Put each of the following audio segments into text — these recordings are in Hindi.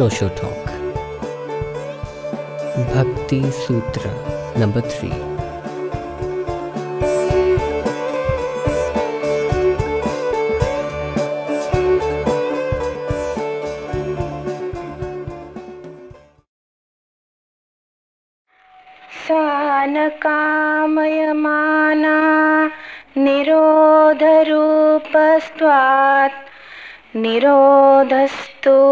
अनोशो टॉक भक्ति सूत्र नंबर थ्री सानकामयमाना निरोधरूपस्त्वात् निरोधस्तु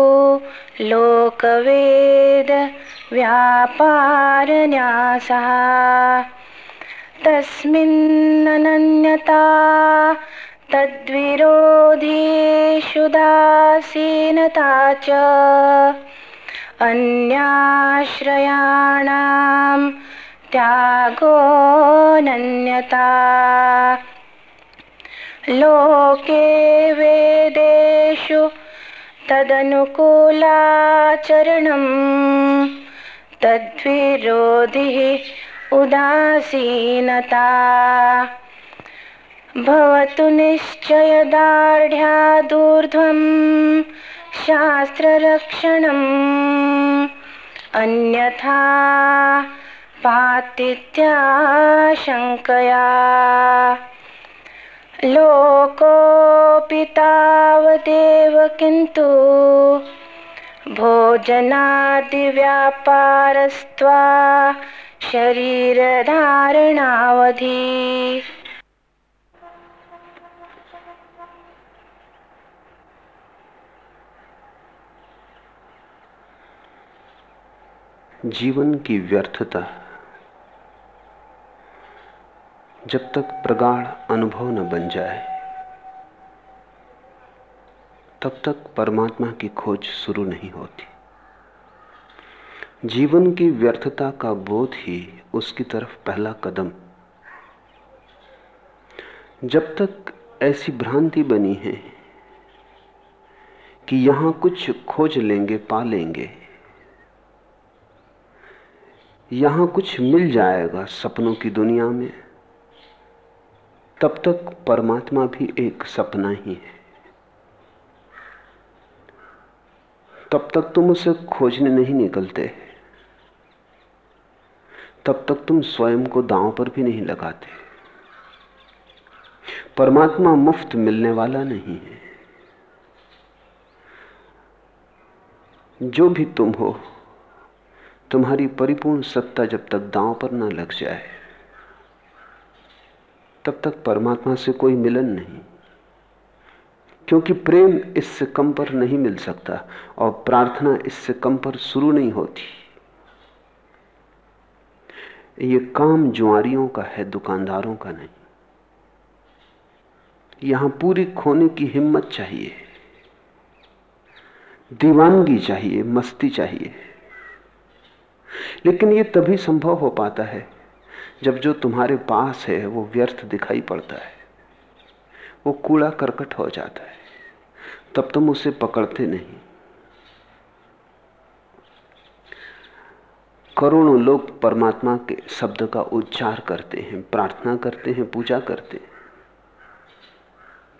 लोकवेद व्यापारन्यासः। तस्मिन्ननन्यता तद्विरोधीषुदासीनता च। अन्याश्रयाणां त्यागोऽनन्यता लोके वेदेषु तदनुकूलाचरणं तद्विरोधिः उदासीनता। भवतु निश्चयदार्ढ्यादूर्ध्वं शास्त्ररक्षणम्। अन्यथा पातिथ्याशङ्कया लोकोऽपि तावदेव किन्तु भोजनादिव्यापारस्त्वा शरीरधारणावधि। जीवन की व्यर्थता जब तक प्रगाढ़ अनुभव न बन जाए, तब तक परमात्मा की खोज शुरू नहीं होती। जीवन की व्यर्थता का बोध ही उसकी तरफ़ पहला कदम। जब तक ऐसी भ्रांति बनी है कि यहाँ कुछ खोज लेंगे, पा लेंगे, यहाँ कुछ मिल जाएगा सपनों की दुनिया में तब तक परमात्मा भी एक सपना ही है। तब तक तुम उसे खोजने नहीं निकलते। तब तक तुम स्वयं को दांव पर भी नहीं लगाते। परमात्मा मुफ़्त मिलने वाला नहीं है। जो भी तुम हो, तुम्हारी परिपूर्ण सत्ता जब तक दांव पर ना लग जाए। तब तक परमात्मा से कोई मिलन नहीं। क्योंकि प्रेम इससे कम पर नहीं मिल सकता और प्रार्थना इससे कम पर शुरू नहीं होती। ये काम जुआरियों का है, दुकानदारों का नहीं। यहाँ पूरी खोने की हिम्मत चाहिए। दीवानगी चाहिए, मस्ती चाहिए। लेकिन यह तभी संभव हो पाता है जब जो तुम्हारे पास है, वो व्यर्थ दिखाई पड़ता है। वो कूड़ा करकट हो जाता है। तब तुम उसे पकड़ते नहीं। करोड़ों लोग परमात्मा के शब्द का उच्चार करते हैं, प्रार्थना करते हैं, पूजा करते हैं।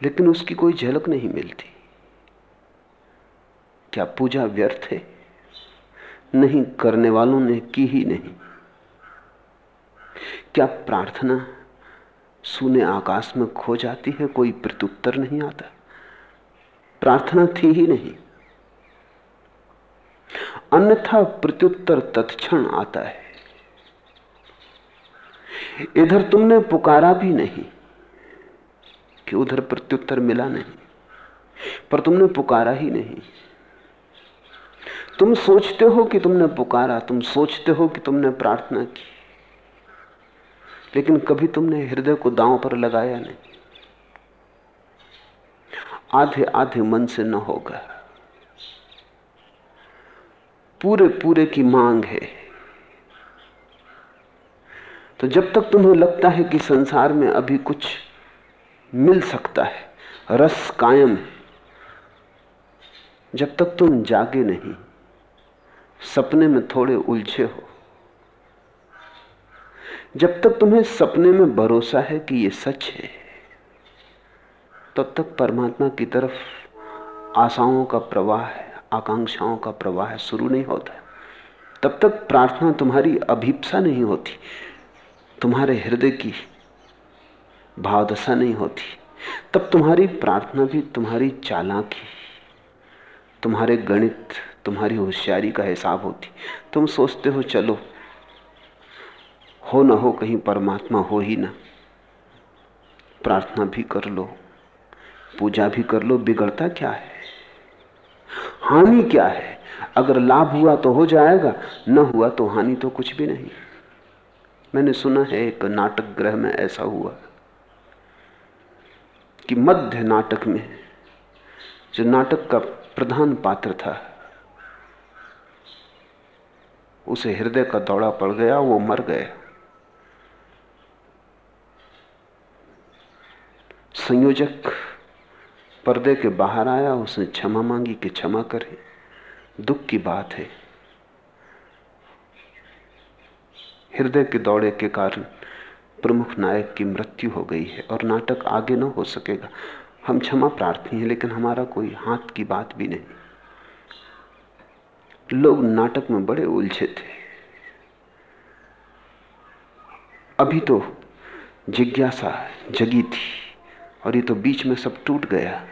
लेकिन उसकी कोई झलक नहीं मिलती। क्या पूजा व्यर्थ है? नहीं, करने वालों ने की ही नहीं। क्या प्रार्थना सुने आकाश में खो जाती है, कोई प्रत्युत्तर नहीं आता? प्रार्थना थी ही नहीं। अन्यथा प्रत्युत्तर तत्क्षण आता है। इधर तुमने पुकारा भी नहीं कि उधर प्रत्युत्तर मिला नहीं, पर तुमने पुकारा ही नहीं। तुम सोचते हो कि तुमने पुकारा, तुम सोचते हो कि तुमने प्रार्थना की। लेकिन कभी तुमने हृदय को दांव पर लगाया नहीं। आधे आधे मन से न होगा। पूरे पूरे की मांग है। तो जब तक तुम्हें लगता है कि संसार में अभी कुछ मिल सकता है, रस कायम है, जब तक तुम जागे नहीं, सपने में थोड़े उलझे हो जब तक तुम्हें सपने में भरोसा है कि यह सच है, तब तक परमात्मा की तरफ़ आशाओं का प्रवाह है, आकांक्षाओं का प्रवाह शुरू नहीं होता तब तक प्रार्थना तुम्हारी अभीपसा नहीं होती, तुम्हारे हृदय की भावदशा नहीं होती। तब तुम्हारी प्रार्थना भी तुम्हारी चालाकी, तुम्हारे गणित, तुम्हारी होशियारी का हिसाब होती। तुम सोचते हो, चलो हो ना हो कहीं परमात्मा हो ही ना। प्रार्थना भी कर लो, पूजा भी कर लो, बिगड़ता क्या है? हानि क्या है? अगर लाभ हुआ तो हो जाएगा, न हुआ तो हानि तो कुछ भी नहीं। मैंने सुना है एक नाटक ग्रह में ऐसा हुआ कि मध्य नाटक में जो नाटक का प्रधान पात्र था, उसे हृदय का दौड़ा पड़ गया, वो मर गया। संयोजक पर्दे के बाहर आया, उसने क्षमा मांगी कि क्षमा करे। दुख की बात है। हृदय के दौड़े के कारण प्रमुख नायक की मृत्यु हो गई है और नाटक आगे न हो सकेगा। हम क्षमा प्रार्थी हैं, लेकिन हमारा कोई हाथ की बात भी नहीं। लोग नाटक में बड़े उलझे थे। अभी तो जिज्ञासा जगी थी। और ये तो बीच में सब टूट गया।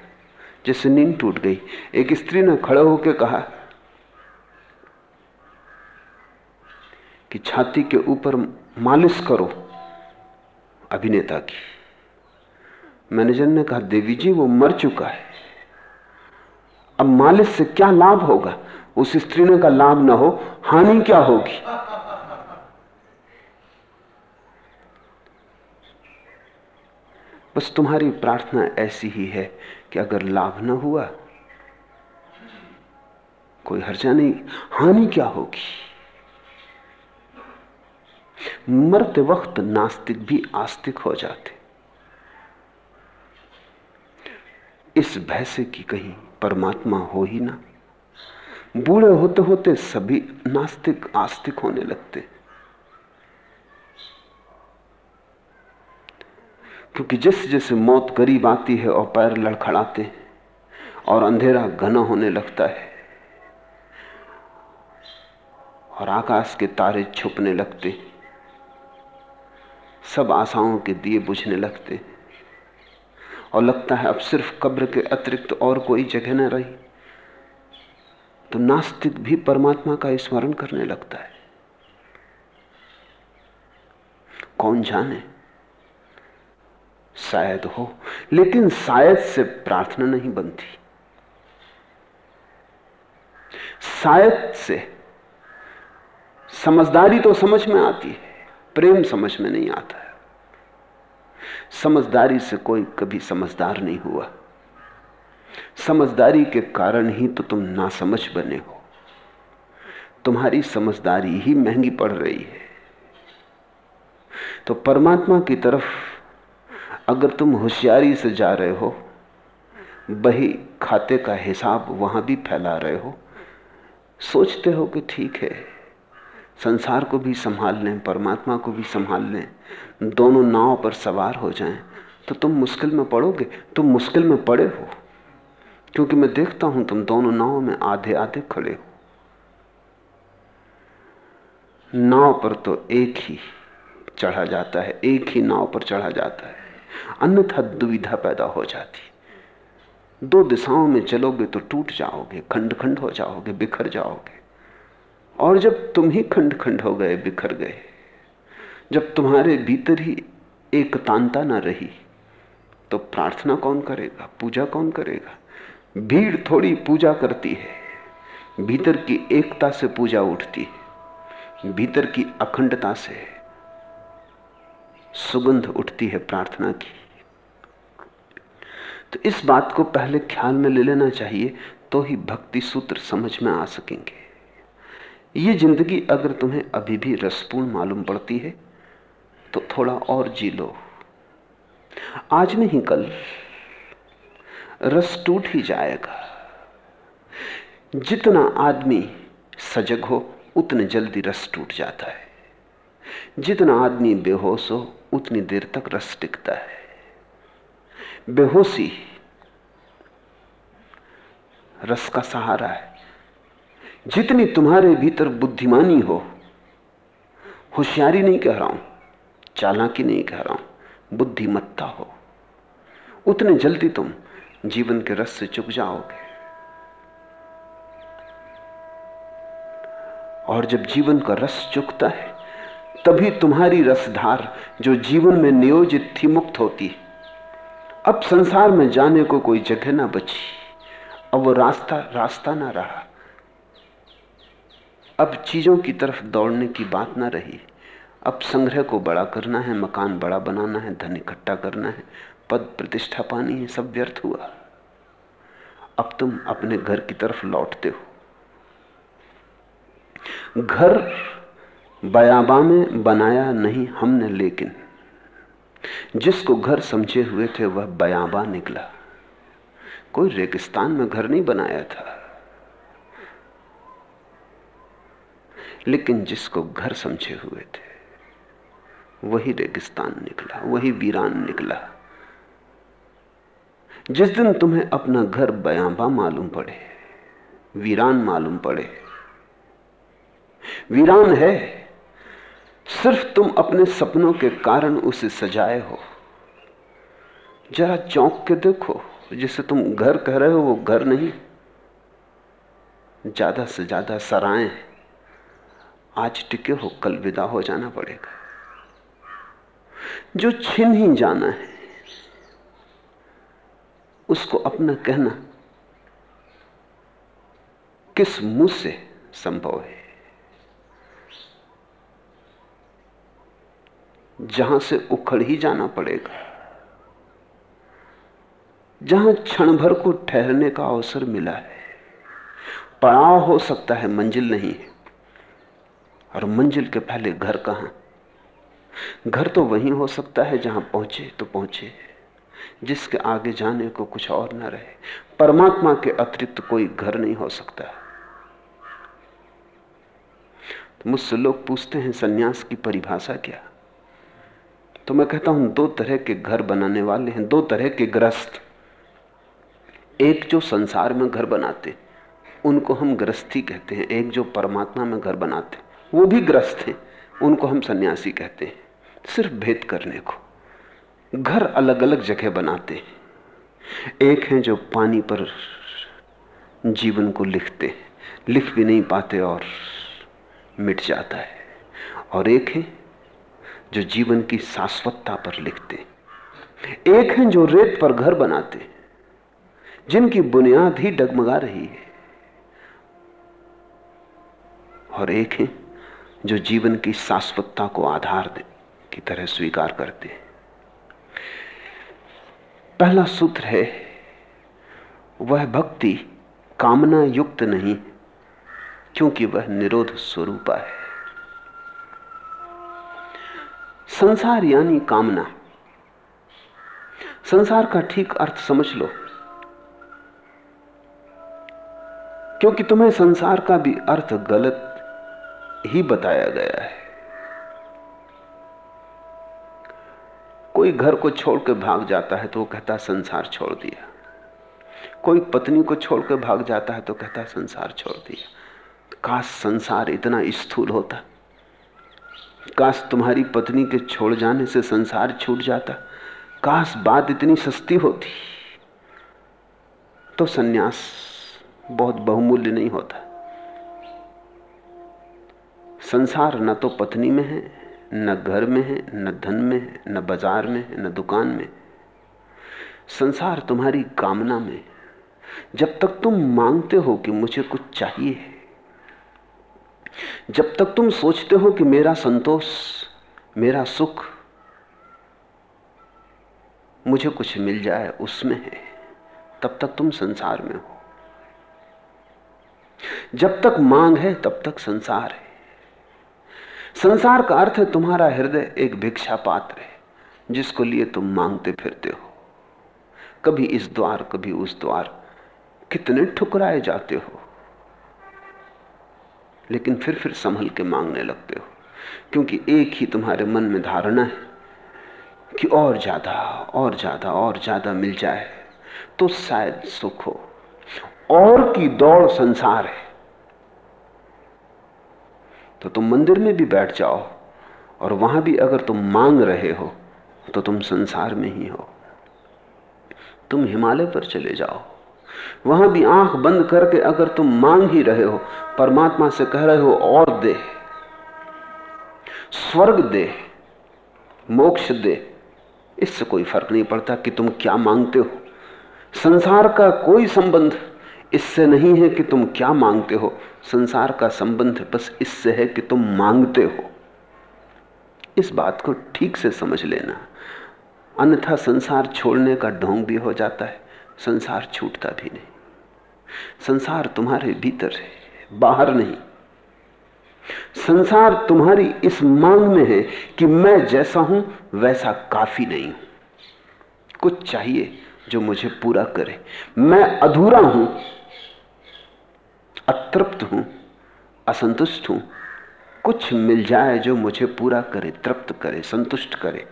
जैसे नींद टूट गई। एक स्त्री ने खड़े होकर कहा कि छाती के ऊपर मालिश करो, अभिनेता की। मैनेजर ने कहा, देवी जी, वो मर चुका है। अब मालिश से क्या लाभ होगा? उस स्त्री ने का लाभ ना हो, हानि क्या होगी? बस तुम्हारी प्रार्थना ऐसी ही है कि अगर लाभ न हुआ, कोई हर्जा नहीं, हानि क्या होगी? मरते वक्त नास्तिक भी आस्तिक हो जाते। इस भय से कि कहीं परमात्मा हो ही ना। बूढ़े होते होते सभी नास्तिक आस्तिक होने लगते। क्योंकि जैसे जैसे मौत करीब आती है और पैर लड़खड़ाते और अंधेरा घना होने लगता है और आकाश के तारे छुपने लगते सब आशाओं के दिए बुझने लगते और लगता है अब सिर्फ़ कब्र के अतिरिक्त और कोई जगह न रही। तो नास्तिक भी परमात्मा का स्मरण करने लगता है। कौन जाने? शायद हो, लेकिन शायद से प्रार्थना नहीं बनती। शायद से। समझदारी तो समझ में आती है, प्रेम समझ में नहीं आता है। समझदारी से कोई कभी समझदार नहीं हुआ। समझदारी के कारण ही तो तुम ना समझ बने हो। तुम्हारी समझदारी ही महँगी पड़ रही है। तो परमात्मा की तरफ़ अगर तुम होशियारी से जा रहे हो, बही खाते का हिसाब वहाँ भी फैला रहे हो, सोचते हो कि ठीक है, संसार को भी संभाल लें, परमात्मा को भी संभाल लें, दोनों नाव पर सवार हो जाएँ तो तुम मुश्किल में पड़ोगे, तुम मुश्किल में पड़े हो, क्योंकि मैं देखता हूँ तुम दोनों नाव में आधे आधे खड़े हो। नाव पर तो एक ही चढ़ा जाता है, एक ही नाव पर चढ़ा जाता है। अन्यथा दुविधा पैदा हो जाती। दो दिशाओं में चलोगे तो टूट जाओगे खंड खंड हो जाओगे, बिखर जाओगे। और जब तुम ही खंड खंड हो गए, बिखर गए। जब तुम्हारे भीतर ही एकतांता ना रही तो प्रार्थना कौन करेगा, पूजा कौन करेगा? भीड़ थोड़ी पूजा करती है। भीतर की एकता से पूजा उठती है। भीतर की अखंडता से। सुगंध उठती है प्रार्थना की। तो इस बात को पहले ख्याल में ले लेना चाहिए तो ही भक्ति सूत्र समझ में आ सकेंगे। ये ज़िंदगी अगर तुम्हें अभी भी रसपूर्ण मालूम पड़ती है तो थोड़ा और जी लो। आज नहीं, कल रस टूट ही जाएगा। जितना आदमी सजग हो, उतने जल्दी रस टूट जाता है। जितना आदमी बेहोश हो उतनी देर तक रस टिकता है। बेहोशी रस का सहारा है। जितनी तुम्हारे भीतर बुद्धिमानी हो, होशियारी नहीं कह रहा हूँ, चालाकी नहीं कह रहा हूँ, बुद्धिमत्ता हो, उतने जल्दी तुम जीवन के रस से चुक जाओगे। और जब जीवन का रस चुकता है तभी तुम्हारी रसधार जो जीवन में नियोजित थी मुक्त होती। अब संसार में जाने को कोई जगह ना बची। अब वो रास्ता रास्ता ना रहा। अब चीज़ों की तरफ़ दौड़ने की बात ना रही। अब संग्रह को बड़ा करना है, मकान बड़ा बनाना है, धन इकट्ठा करना है, पद प्रतिष्ठा पानी है, सब व्यर्थ हुआ। अब तुम अपने घर की तरफ़ लौटते हो। घर बयाबा में बनाया नहीं हमने, लेकिन जिसको घर समझे हुए थे, वह बयाबा निकला। कोई रेगिस्तान में घर नहीं बनाया था, लेकिन जिसको घर समझे हुए थे, वही रेगिस्तान निकला, वही वीरान निकला। जिस दिन तुम्हें अपना घर बयाबा मालूम पड़े, वीरान मालूम पड़े, वीरान है सिर्फ़ तुम अपने सपनों के कारण उसे सजाए हो। जरा चौंक के देखो, जिसे तुम घर कह रहे हो, वो घर नहीं। ज़्यादा से ज़्यादा सराय आज टिके हो, कल विदा हो जाना पड़ेगा। जो छिन ही जाना है, उसको अपना कहना किस मुँह से संभव है? जहाँ से उखड़ ही जाना पड़ेगा, जहाँ क्षण भर को ठहरने का अवसर मिला है। पड़ाव हो सकता है, मंजिल नहीं है। और मंजिल के पहले घर कहाँ? घर तो वहीं हो सकता है, जहाँ पहुँचे तो पहुँचे, जिसके आगे जाने को कुछ और ना रहे। परमात्मा के अतिरिक्त कोई घर नहीं हो सकता। तो मुझसे लोग पूछते हैं, सन्यास की परिभाषा क्या? तो मैं कहता हूँ, दो तरह के घर बनाने वाले हैं, दो तरह के ग्रस्त। एक जो संसार में घर बनाते, उनको हम ग्रस्थी कहते हैं, एक जो परमात्मा में घर बनाते, वो भी ग्रस्त हैं, उनको हम सन्यासी कहते हैं। सिर्फ़ भेद करने को। घर अलग अलग जगह बनाते हैं। एक है जो पानी पर जीवन को लिखते हैं, लिख भी नहीं पाते और मिट जाता है। और एक है जो जीवन की शाश्वतता पर लिखते एक हैं जो रेत पर घर बनाते जिनकी बुनियाद ही डगमगा रही है। और एक है जो जीवन की शाश्वतता को आधार दे, की तरह स्वीकार करते हैं। पहला सूत्र है, वह भक्ति कामना युक्त नहीं, क्योंकि वह निरोध स्वरूपा है। संसार यानी कामना। संसार का ठीक अर्थ समझ लो। क्योंकि तुम्हें संसार का भी अर्थ गलत ही बताया गया है। कोई घर को छोड़ के भाग जाता है तो वो कहता संसार छोड़ दिया। कोई पत्नी को छोड़ के भाग जाता है तो कहता संसार छोड़ दिया। काश संसार इतना स्थूल होता। काश तुम्हारी पत्नी के छोड़ जाने से संसार छूट जाता। काश बात इतनी सस्ती होती। तो सन्यास बहुत बहुमूल्य नहीं होता। संसार न तो पत्नी में है, न घर में है, न धन में है, न बाज़ार में है, न दुकान में। संसार तुम्हारी कामना में जब तक तुम मांगते हो कि मुझे कुछ चाहिए जब तक तुम सोचते हो कि मेरा संतोष, मेरा सुख मुझे कुछ मिल जाए, उसमें है, तब तक तुम संसार में हो। जब तक मांग है, तब तक संसार है। संसार का अर्थ है तुम्हारा हृदय एक भिक्षा पात्र है, जिसको लिए तुम मांगते फिरते हो। कभी इस द्वार, कभी उस द्वार, कितने ठुकराए जाते हो। लेकिन फिर फिर संभल के मांगने लगते हो। क्योंकि एक ही तुम्हारे मन में धारणा है कि और ज़्यादा और ज़्यादा और ज़्यादा मिल जाए तो शायद सुख हो। और की दौड़ संसार है। तो तुम मंदिर में भी बैठ जाओ, और वहाँ भी अगर तुम मांग रहे हो तो तुम संसार में ही हो। तुम हिमालय पर चले जाओ। वहाँ भी आँख बंद करके अगर तुम मांग ही रहे हो, परमात्मा से कह रहे हो, और दे। स्वर्ग दे, मोक्ष दे। इससे कोई फ़र्क नहीं पड़ता कि तुम क्या मांगते हो। संसार का कोई संबंध इससे नहीं है कि तुम क्या मांगते हो। संसार का संबंध बस इससे है कि तुम मांगते हो। इस बात को ठीक से समझ लेना। अन्यथा संसार छोड़ने का ढोंग भी हो जाता है। संसार छूटता भी नहीं। संसार तुम्हारे भीतर है, बाहर नहीं। संसार तुम्हारी इस मांग में है कि मैं जैसा हूँ, वैसा काफ़ी नहीं हूँ। कुछ चाहिए जो मुझे पूरा करे। मैं अधूरा हूँ, अतृप्त हूँ, असंतुष्ट हूँ। कुछ मिल जाए जो मुझे पूरा करे, तृप्त करे, संतुष्ट करे।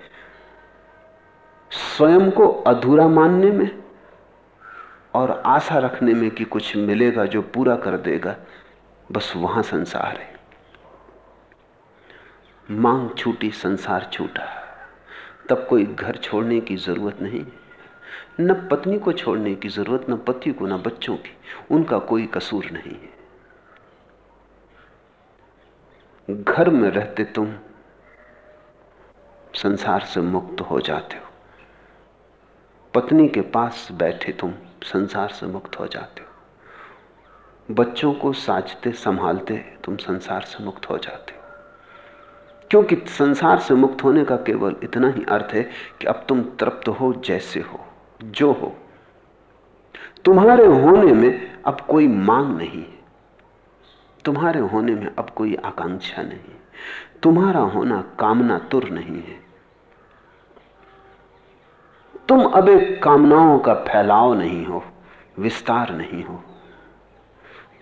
स्वयं को अधूरा मानने में और आशा रखने में कि कुछ मिलेगा जो पूरा कर देगा, बस वहाँ संसार है। मांग छूटी, संसार छूटा। तब कोई घर छोड़ने की ज़रूरत नहीं। न पत्नी को छोड़ने की ज़रूरत, न पति को, न बच्चों की। उनका कोई कसूर नहीं है। घर में रहते तुम, संसार से मुक्त हो जाते हो। पत्नी के पास बैठे तुम संसार से मुक्त हो जाते हो। बच्चों को साजते संभालते तुम संसार से मुक्त हो जाते हो। क्योंकि संसार से मुक्त होने का केवल इतना ही अर्थ है कि अब तुम तृप्त हो जैसे हो, जो हो। तुम्हारे होने में अब कोई मांग नहीं है। तुम्हारे होने में अब कोई आकांक्षा नहीं तुम्हारा होना कामना तुर नहीं है। तुम अब एक कामनाओं का फैलाव नहीं हो, विस्तार नहीं हो।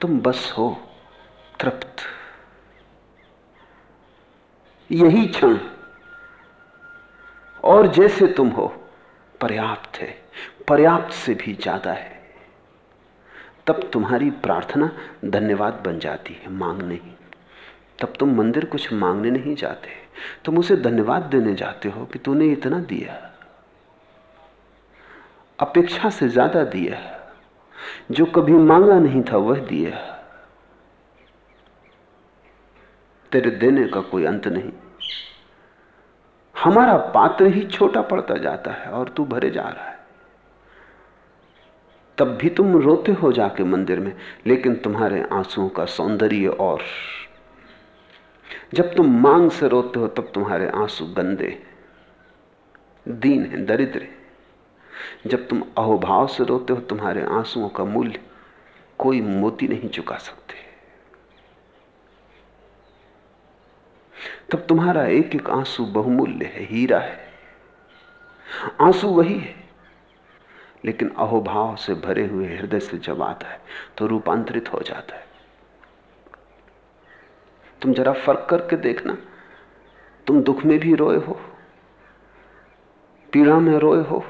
तुम बस हो, तृप्त। यही क्षण। और जैसे तुम हो, पर्याप्त है। पर्याप्त से भी ज़्यादा है। तब तुम्हारी प्रार्थना धन्यवाद बन जाती है मांग नहीं तब तुम मंदिर कुछ मांगने नहीं जाते। तुम उसे धन्यवाद देने जाते हो कि तूने इतना दिया। अपेक्षा से ज़्यादा दिया है। जो कभी मांगा नहीं था, वह दिया है। तेरे देने का कोई अंत नहीं। हमारा पात्र ही छोटा पड़ता जाता है और तू भरे जा रहा है। तब भी तुम रोते हो जाके मंदिर में, लेकिन तुम्हारे आंसुओं का सौंदर्य और। जब तुम मांग से रोते हो, तब तुम्हारे आँसू गंदे, दीन है, दरिद्र जब तुम अहोभाव से रोते हो, तुम्हारे आंसुओं का मूल्य कोई मोती नहीं चुका सकते। तब तुम्हारा एक एक आँसू बहुमूल्य है, हीरा है। आँसू वही है। लेकिन अहोभाव से भरे हुए हृदय से जब आता है तो रूपांतरित हो जाता है। तुम जरा फ़र्क करके देखना, तुम दुख में भी रोए हो, पीड़ा में रोए हो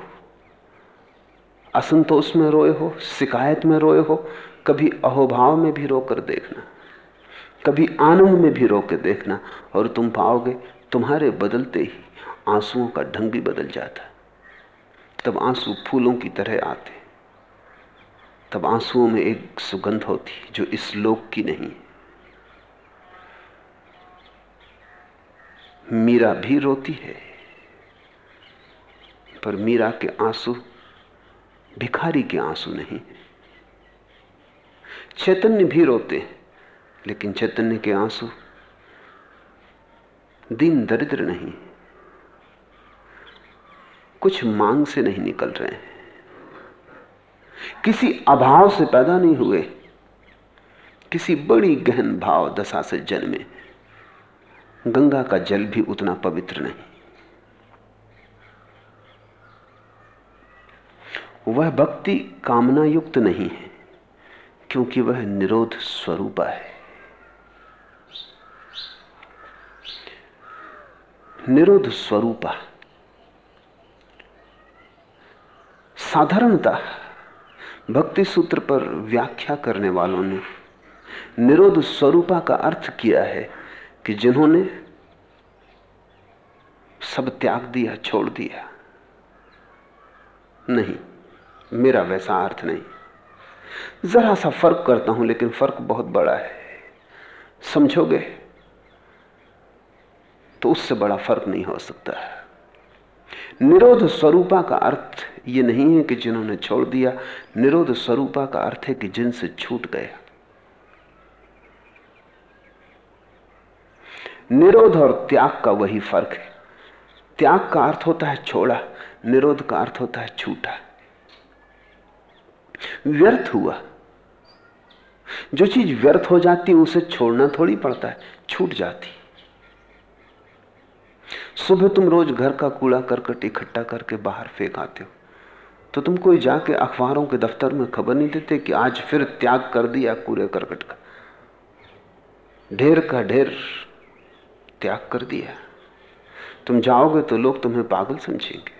असंतोष में रोए हो, शिकायत में रोए हो, कभी अहोभाव में भी रोकर देखना, कभी आनंद में भी रोके देखना, और तुम पाओगे तुम्हारे बदलते ही आंसुओं का ढंग भी बदल जाता। तब आँसू फूलों की तरह आते। तब आंसुओं में एक सुगंध होती, जो इस लोक की नहीं। मीरा भी रोती है, पर मीरा के आँसू भिखारी के आँसू नहीं। चैतन्य भी रोते लेकिन चैतन्य के आँसू दीन दरिद्र नहीं। कुछ मांग से नहीं निकल रहे हैं। किसी अभाव से पैदा नहीं हुए। किसी बड़ी गहन भाव दशा से जन्मे। गंगा का जल भी उतना पवित्र नहीं। वह भक्ति कामना युक्त नहीं है, क्योंकि वह निरोध स्वरूपा है। निरोध स्वरूपा। साधारणता भक्ति सूत्र पर व्याख्या करने वालों ने निरोध स्वरूपा का अर्थ किया है कि जिन्होंने सब त्याग दिया, छोड़ दिया। नहीं। मेरा वैसा अर्थ नहीं। जरा सा फ़र्क करता हूँ, लेकिन फ़र्क बहुत बड़ा है। समझोगे? तो उससे बड़ा फ़र्क नहीं हो सकता। है निरोध स्वरूपा का अर्थ यह नहीं है कि जिन्होंने छोड़ दिया। निरोध स्वरूपा का अर्थ है कि जिनसे छूट गया। निरोध और त्याग का वही फ़र्क है। त्याग का अर्थ होता है छोड़ा, निरोध का अर्थ होता है छूटा। व्यर्थ हुआ। जो चीज़ व्यर्थ हो जाती उसे छोड़ना थोड़ी पड़ता है, छूट जाती। सुबह तुम रोज घर का कूड़ा करकट इकट्ठा करके बाहर फेंक आते हो। तो तुम कोई जाके अखबारों के दफ्तर में खबर नहीं देते कि आज फिर त्याग कर दिया कूड़े करकट का। ढेर का ढेर त्याग कर दिया। तुम जाओगे तो लोग तुम्हें पागल समझेंगे।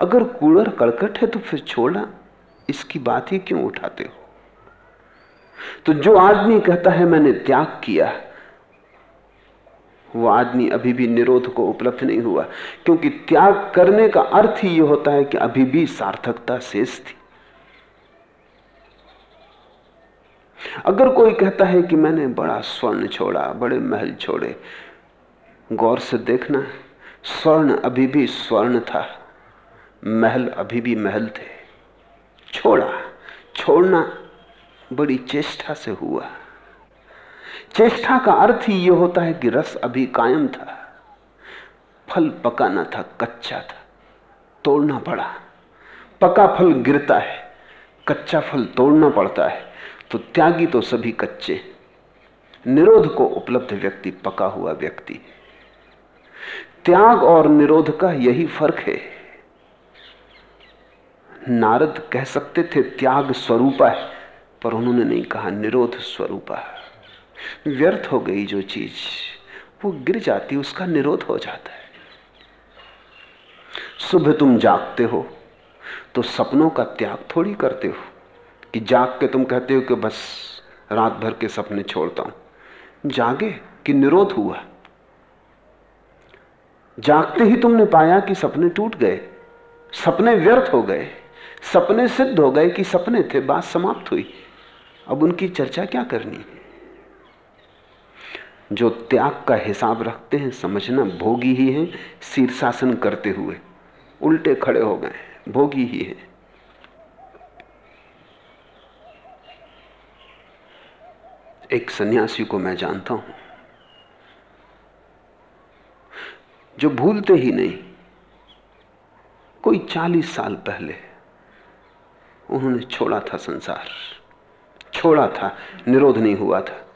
अगर कूड़र कड़कट है तो फिर छोड़ा इसकी बात ही क्यों उठाते हो? तो जो आदमी कहता है, मैंने त्याग किया वो आदमी अभी भी निरोध को उपलब्ध नहीं हुआ। क्योंकि त्याग करने का अर्थ ही ये होता है कि अभी भी सार्थकता शेष थी। अगर कोई कहता है कि मैंने बड़ा स्वर्ण छोड़ा, बड़े महल छोड़े, गौर से देखना, स्वर्ण अभी भी स्वर्ण था, महल अभी भी महल थे। छोड़ा, छोड़ना बड़ी चेष्टा से हुआ। चेष्टा का अर्थ ही यह होता है कि रस अभी कायम था, फल पका न था, कच्चा था, तोड़ना पड़ा। पका फल गिरता है, कच्चा फल तोड़ना पड़ता है तो त्यागी तो सभी कच्चे। निरोध को उपलब्ध व्यक्ति, पका हुआ व्यक्ति। त्याग और निरोध का यही फ़र्क है। नारद कह सकते थे, त्याग स्वरूपा है, पर उन्होंने नहीं कहा, निरोध स्वरूपा व्यर्थ हो गई जो चीज़, वो गिर जाती, उसका निरोध हो जाता है। सुबह तुम जागते हो तो सपनों का त्याग थोड़ी करते हो, कि जाग के तुम कहते हो कि बस रात भर के सपने छोड़ता हूँ। जागे कि निरोध हुआ। जागते ही तुमने पाया कि सपने टूट गए, सपने व्यर्थ हो गए। सपने सिद्ध हो गए कि सपने थे, बात समाप्त हुई। अब उनकी चर्चा क्या करनी जो त्याग का हिसाब रखते हैं, समझना भोगी ही है, शीर्षासन करते हुए। उल्टे खड़े हो गए भोगी ही है। एक सन्यासी को मैं जानता हूँ, जो भूलते ही नहीं। कोई चालीस साल पहले उन्होंने छोड़ा था संसार। छोड़ा था, निरोध नहीं हुआ था।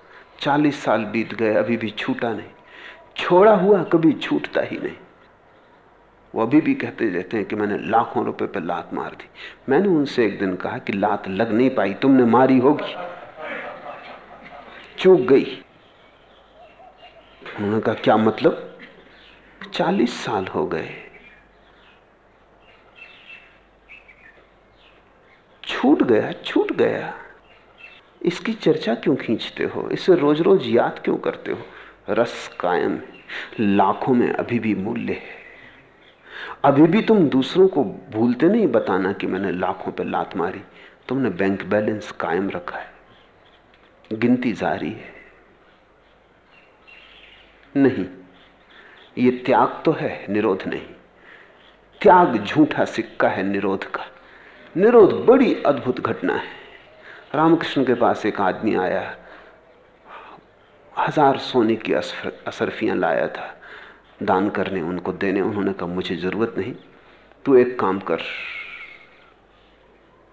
चालीस साल बीत गए, अभी भी छूटा नहीं। छोड़ा हुआ कभी छूटता ही नहीं। वो अभी भी कहते रहते हैं कि मैंने लाखों रुपए पर लात मार दी। मैंने उनसे एक दिन कहा कि लात लग नहीं पाई, तुमने मारी होगी। चूक गई। उन्होंने कहा, क्या मतलब? चालीस साल हो गए। छूट गया छूट गया। इसकी चर्चा क्यों खींचते हो? इसे रोज रोज याद क्यों करते हो? रस कायम, लाखों में अभी भी मूल्य है। अभी भी तुम दूसरों को भूलते नहीं बताना कि मैंने लाखों पे लात मारी। तुमने बैंक बैलेंस कायम रखा है। गिनती जारी है। नहीं, ये त्याग तो है, निरोध नहीं। त्याग झूठा सिक्का है, निरोध का। निरोध बड़ी अद्भुत घटना है। रामकृष्ण के पास एक आदमी आया। हज़ार सोने की असरफियाँ लाया था। दान करने उनको देने, उन्होंने कहा, मुझे ज़रूरत नहीं, तू एक काम कर।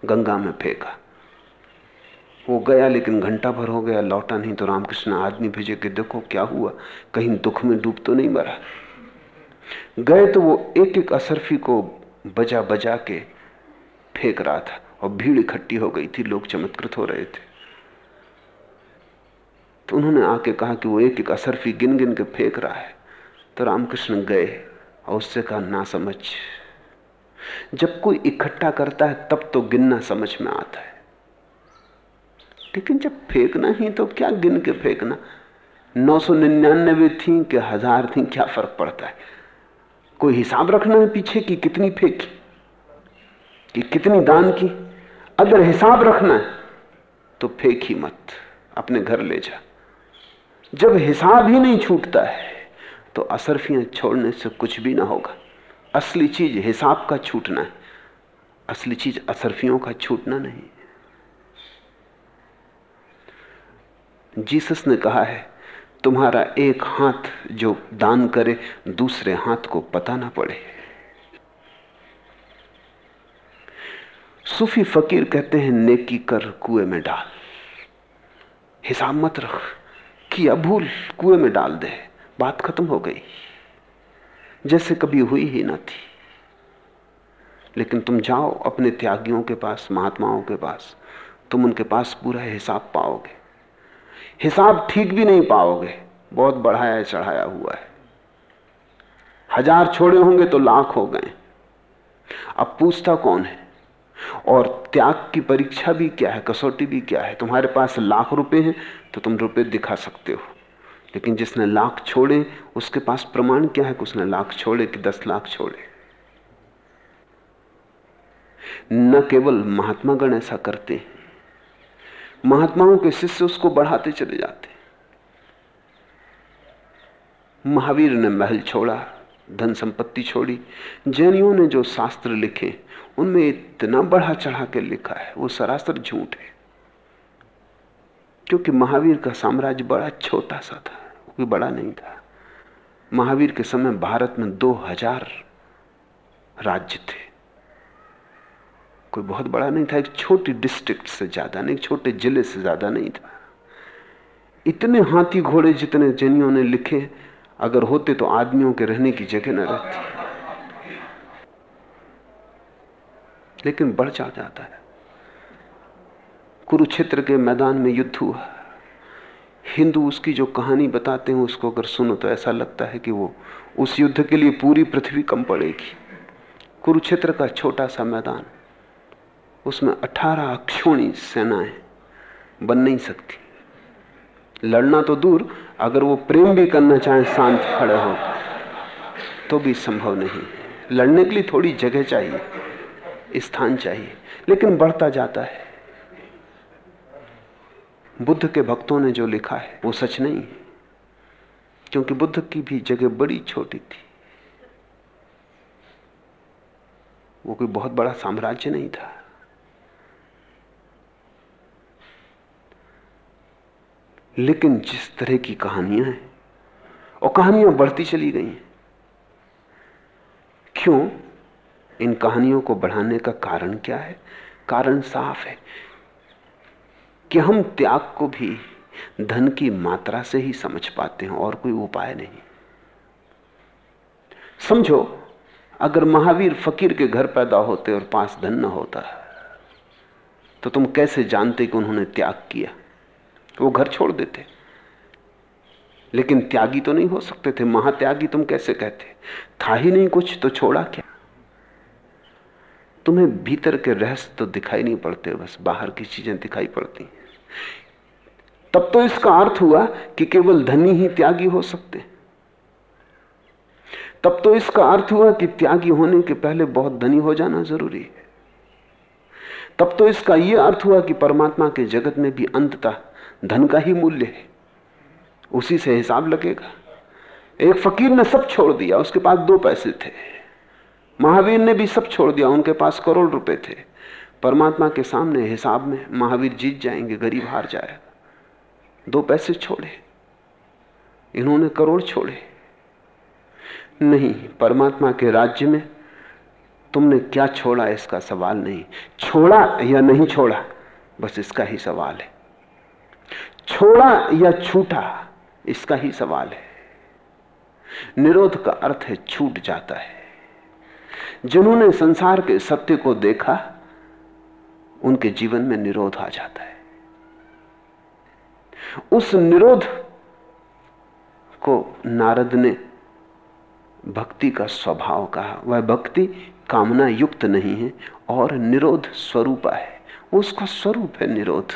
गंगा में फेंका। वो गया, लेकिन घंटा भर हो गया, लौटा नहीं तो रामकृष्ण आदमी भेजे कि, देखो, क्या हुआ? कहीं दुख में डूब तो नहीं मरा? गए तो वो एक एक असरफी को बजा बजा के फेंक रहा था और भीड़ इकट्ठी हो गई थी, लोग चमत्कृत हो रहे थे। तो उन्होंने आके कहा कि वो एक एक असरफी गिन गिन के फेंक रहा है। तो रामकृष्ण गए और उससे कहा, ना समझ। जब कोई इकट्ठा करता है, तब तो गिनना समझ में आता है। लेकिन जब फेंकना ही तो क्या गिन के फेंकना? नौ सौ निन्यानबे थी कि हज़ार थी, क्या फ़र्क पड़ता है? कोई हिसाब रखना है पीछे की कितनी फेंकी? कि कितनी दान की? अगर हिसाब रखना है तो फेंक ही मत, अपने घर ले जा। जब हिसाब ही नहीं छूटता है तो असरफियाँ छोड़ने से कुछ भी ना होगा। असली चीज़ हिसाब का छूटना है, असली चीज़ असरफियों का छूटना नहीं। जीसस ने कहा है, तुम्हारा एक हाथ जो दान करे, दूसरे हाथ को पता ना पड़े। सूफी फकीर कहते हैं, नेकी कर कुएँ में डाल। हिसाब मत रख किया भूल कुएँ में डाल दे। बात खत्म हो गई। जैसे कभी हुई ही ना थी। लेकिन तुम जाओ अपने त्यागियों के पास, महात्माओं के पास। तुम उनके पास पूरा हिसाब पाओगे। हिसाब ठीक भी नहीं पाओगे। बहुत बढ़ाया चढ़ाया हुआ है। हज़ार छोड़े होंगे तो लाख हो गए। अब पूछता कौन है? और त्याग की परीक्षा भी क्या है, कसौटी भी क्या है? तुम्हारे पास लाख रुपए हैं तो तुम रुपए दिखा सकते हो। लेकिन जिसने लाख छोड़े, उसके पास प्रमाण क्या है कि उसने लाख छोड़े कि दस लाख छोड़े? न केवल महात्मा गण ऐसा करते हैं, महात्माओं के शिष्य उसको बढ़ाते चले जाते महावीर ने महल छोड़ा धन संपत्ति छोड़ी। जैनियों ने जो शास्त्र लिखे, उनमें इतना बढ़ा चढ़ा के लिखा है, वो सरासर झूठ है। क्योंकि महावीर का साम्राज्य बड़ा छोटा सा था, कोई बड़ा नहीं था। महावीर के समय भारत में दो हज़ार राज्य थे। कोई बहुत बड़ा नहीं था, एक छोटी डिस्ट्रिक्ट से ज़्यादा नहीं छोटे ज़िले से ज़्यादा नहीं था। इतने हाथी घोड़े जितने जैनियों ने लिखे अगर होते तो आदमियों के रहने की जगह न रहती। लेकिन बढ़ जा जाता है। कुरुक्षेत्र के मैदान में युद्ध हुआ। हिंदू उसकी जो कहानी बताते हैं, उसको अगर सुनो तो ऐसा लगता है कि वो उस युद्ध के लिए पूरी पृथ्वी कम पड़ेगी। कुरुक्षेत्र का छोटा सा मैदान, उसमें अठारह अक्षोणी सेनाएँ बन नहीं सकती। लड़ना तो दूर, अगर वो प्रेम भी करना चाहे, शांत खड़े हो तो भी संभव नहीं लड़ने के लिए थोड़ी जगह चाहिए, स्थान चाहिए, लेकिन बढ़ता जाता है। बुद्ध के भक्तों ने जो लिखा है, वो सच नहीं है, क्योंकि बुद्ध की भी जगह बड़ी छोटी थी। वो कोई बहुत बड़ा साम्राज्य नहीं था। लेकिन जिस तरह की कहानियाँ हैं, और कहानियाँ बढ़ती चली गई हैं, क्यों? इन कहानियों को बढ़ाने का कारण क्या है? कारण साफ़ है कि हम त्याग को भी धन की मात्रा से ही समझ पाते हैं, और कोई उपाय नहीं। समझो, अगर महावीर फकीर के घर पैदा होते और पास धन न होता तो तुम कैसे जानते कि उन्होंने त्याग किया? वो घर छोड़ देते। लेकिन त्यागी तो नहीं हो सकते थे। महात्यागी तुम कैसे कहते? था ही नहीं कुछ तो छोड़ा क्या? तुम्हें भीतर के रहस्य तो दिखाई नहीं पड़ते, बस बाहर की चीज़ें दिखाई पड़ती तब तो इसका अर्थ हुआ कि केवल धनी ही त्यागी हो सकते। तब तो इसका अर्थ हुआ कि त्यागी होने के पहले बहुत धनी हो जाना ज़रूरी है। तब तो इसका यह अर्थ हुआ कि परमात्मा के जगत में भी अंततः धन का ही मूल्य है। उसी से हिसाब लगेगा। एक फकीर ने सब छोड़ दिया, उसके पास दो पैसे थे। महावीर ने भी सब छोड़ दिया, उनके पास करोड़ रुपए थे। परमात्मा के सामने हिसाब में महावीर जीत जाएँगे, गरीब हार जाएगा। दो पैसे छोड़े। इन्होंने करोड़ छोड़े। नहीं, परमात्मा के राज्य में तुमने क्या छोड़ा, इसका सवाल नहीं। छोड़ा या नहीं छोड़ा, बस इसका ही सवाल है। छोड़ा या छूटा, इसका ही सवाल है। निरोध का अर्थ है छूट जाता है। जिन्होंने संसार के सत्य को देखा, उनके जीवन में निरोध आ जाता है। उस निरोध को नारद ने भक्ति का स्वभाव कहा। वह भक्ति कामना युक्त नहीं है और निरोध स्वरूप है। उसका स्वरूप है निरोध।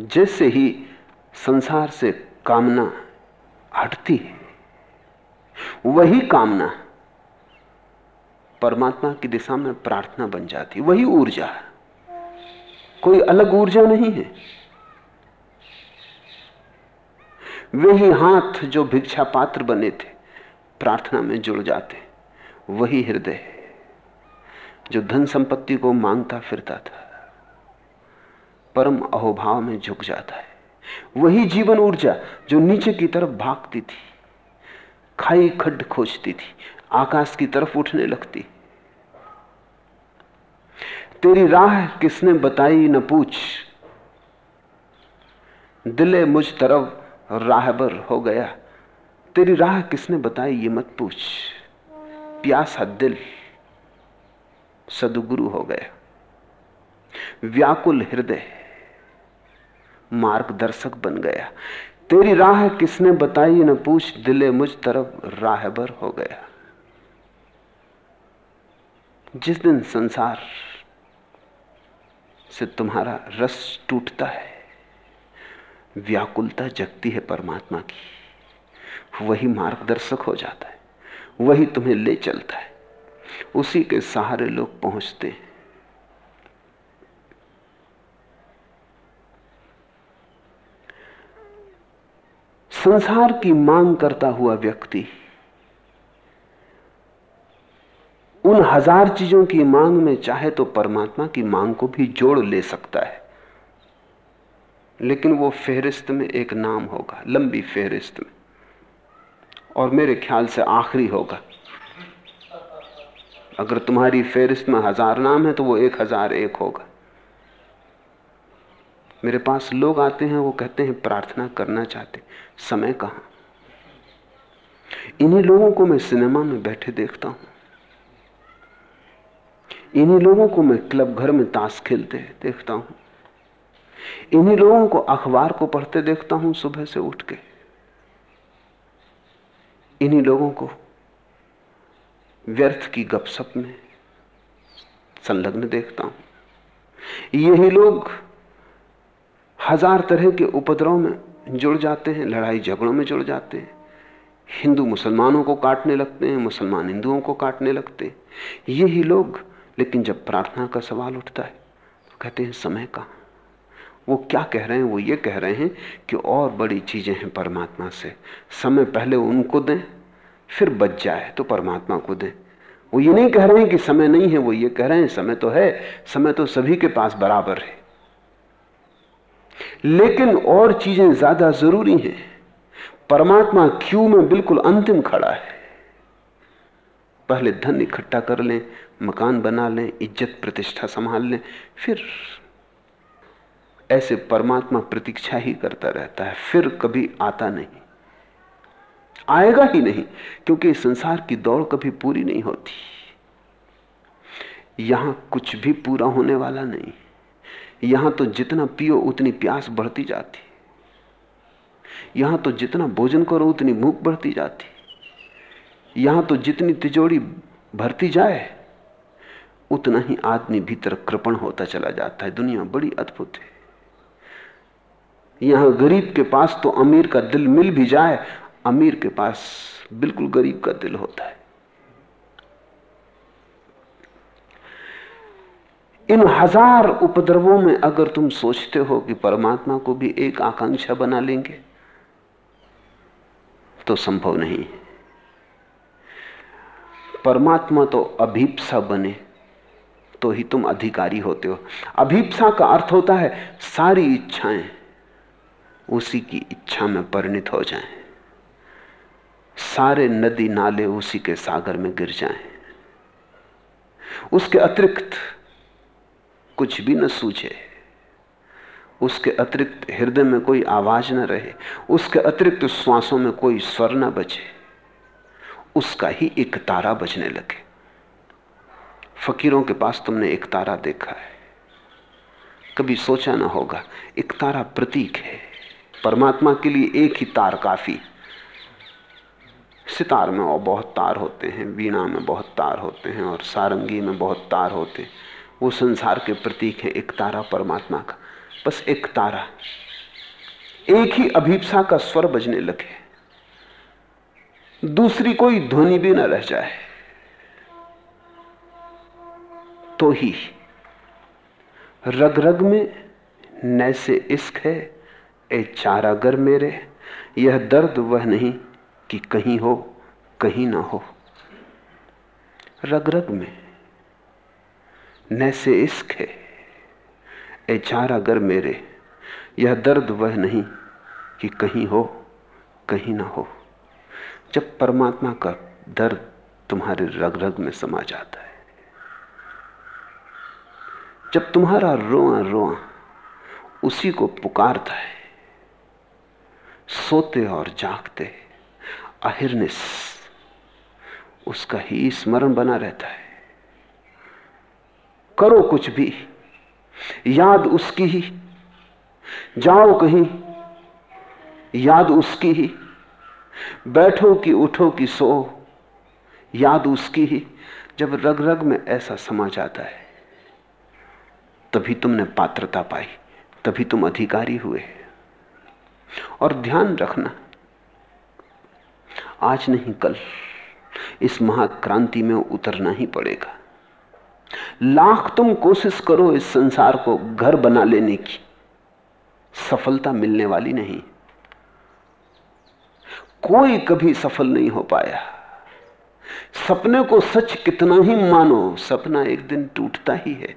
जैसे ही संसार से कामना हटती है, वही कामना परमात्मा की दिशा में प्रार्थना बन जाती वही ऊर्जा। कोई अलग ऊर्जा नहीं है। वही हाथ जो भिक्षा पात्र बने थे, प्रार्थना में जुड़ जाते, वही हृदय जो धन संपत्ति को माँगता फिरता था। परम अहोभाव में झुक जाता है। वही जीवन ऊर्जा जो नीचे की तरफ़ भागती थी, खाई खड्ड खोजती थी, आकाश की तरफ़ उठने लगती। तेरी राह किसने बताई न पूछ। दिले मुझ तरफ़ राहबर हो गया। तेरी राह किसने बताई ये मत पूछ। प्यासा दिल सदगुरु हो गया। व्याकुल हृदय मार्गदर्शक बन गया। तेरी राह किसने बताई न पूछ, दिले मुझ तरफ़ राहबर हो गया। जिस दिन संसार से तुम्हारा रस टूटता है, व्याकुलता जगती है परमात्मा की, वही मार्गदर्शक हो जाता है, वही तुम्हें ले चलता है। उसी के सहारे लोग पहुँचते हैं। संसार की मांग करता हुआ व्यक्ति, उन हज़ार चीज़ों की मांग में चाहे तो परमात्मा की मांग को भी जोड़ ले सकता है। लेकिन वो फेहरिस्त में एक नाम होगा, लंबी फेहरिस्त में। और मेरे ख्याल से आखिरी होगा। अगर तुम्हारी फेहरिस्त में हज़ार नाम है तो वो एक हज़ार एक होगा। मेरे पास लोग आते हैं, वो कहते हैं, प्रार्थना करना चाहते समय कहाँ? इन्हीं लोगों को मैं सिनेमा में बैठे देखता हूँ। इन्हीं लोगों को मैं क्लब घर में ताश खेलते देखता हूँ। इन्हीं लोगों को अखबार को पढ़ते देखता हूँ सुबह से उठ के। इन्हीं लोगों को व्यर्थ की गपशप में संलग्न देखता हूँ। यही लोग हज़ार तरह के उपद्रव में जुड़ जाते हैं, लड़ाई झगड़ों में जुड़ जाते हैं। हिंदू मुसलमानों को काटने लगते हैं, मुसलमान हिंदुओं को काटने लगते हैं। यही लोग, लेकिन जब प्रार्थना का सवाल उठता है तो कहते हैं, समय का वो क्या कह रहे हैं? वो ये कह रहे हैं कि और बड़ी चीज़ें हैं परमात्मा से। समय पहले उनको दें, फिर बच जाए तो परमात्मा को दें। वो ये नहीं कह रहे हैं कि समय नहीं है, वो ये कह रहे हैं, समय तो है, समय तो सभी के पास बराबर है। लेकिन और चीज़ें ज़्यादा ज़रूरी हैं। परमात्मा क्यू में बिल्कुल अंतिम खड़ा है। पहले धन इकट्ठा कर लें, मकान बना लें, इज़्ज़त प्रतिष्ठा संभाल लें, फिर ऐसे परमात्मा प्रतीक्षा ही करता रहता है, फिर कभी आता नहीं। आएगा ही नहीं, क्योंकि संसार की दौड़ कभी पूरी नहीं होती। यहाँ कुछ भी पूरा होने वाला नहीं। यहाँ तो जितना पियो उतनी प्यास बढ़ती जाती। यहाँ तो जितना भोजन करो उतनी भूख बढ़ती जाती। यहाँ तो जितनी तिजोड़ी भरती जाए, उतना ही आदमी भीतर कृपण होता चला जाता है। दुनिया बड़ी अद्भुत है। यहाँ गरीब के पास तो अमीर का दिल मिल भी जाए, अमीर के पास बिल्कुल गरीब का दिल होता है। इन हज़ार उपद्रवों में अगर तुम सोचते हो कि परमात्मा को भी एक आकांक्षा बना लेंगे तो संभव नहीं। परमात्मा तो अभीपसा बने तो ही तुम अधिकारी होते हो। अभीपसा का अर्थ होता है, सारी इच्छाएँ उसी की इच्छा में परिणित हो जाएँ। सारे नदी नाले उसी के सागर में गिर जाएँ। उसके अतिरिक्त कुछ भी न सूझे। उसके अतिरिक्त हृदय में कोई आवाज़ न रहे। उसके अतिरिक्त श्वासों में कोई स्वर न बचे। उसका ही एक तारा बजने लगे। फकीरों के पास तुमने एक तारा देखा है। कभी सोचा ना होगा, एक तारा प्रतीक है। परमात्मा के लिए एक ही तार काफ़ी। सितार में और बहुत तार होते हैं, वीणा में बहुत तार होते हैं और सारंगी में बहुत तार होते वो संसार के प्रतीक है एक तारा परमात्मा का। बस एक तारा। एक ही अभीपसा का स्वर बजने लगे। दूसरी कोई ध्वनि भी न रह जाए। तो ही रग रग में नैसे इश्क है, ए चारागर मेरे। यह दर्द वह नहीं कि कहीं हो, कहीं ना हो। रग रग में नैसे इश्क है। ए चारागर मेरे, यह दर्द वह नहीं कि कहीं हो, कहीं ना हो। जब परमात्मा का दर्द तुम्हारे रग रग में समा जाता है, जब तुम्हारा रोआ रोआ उसी को पुकारता है, सोते और जागते, अहिर्निस, उसका ही स्मरण बना रहता है। करो कुछ भी। याद उसकी ही। जाओ कहीं। याद उसकी ही। बैठो कि उठो कि सो। याद उसकी ही। जब रग रग में ऐसा समा जाता है, तभी तुमने पात्रता पाई, तभी तुम अधिकारी हुए। और ध्यान रखना, आज नहीं कल, इस महाक्रांति में उतरना ही पड़ेगा। लाख तुम कोशिश करो इस संसार को घर बना लेने की। सफलता मिलने वाली नहीं। कोई कभी सफल नहीं हो पाया। सपने को सच कितना ही मानो, सपना एक दिन टूटता ही है।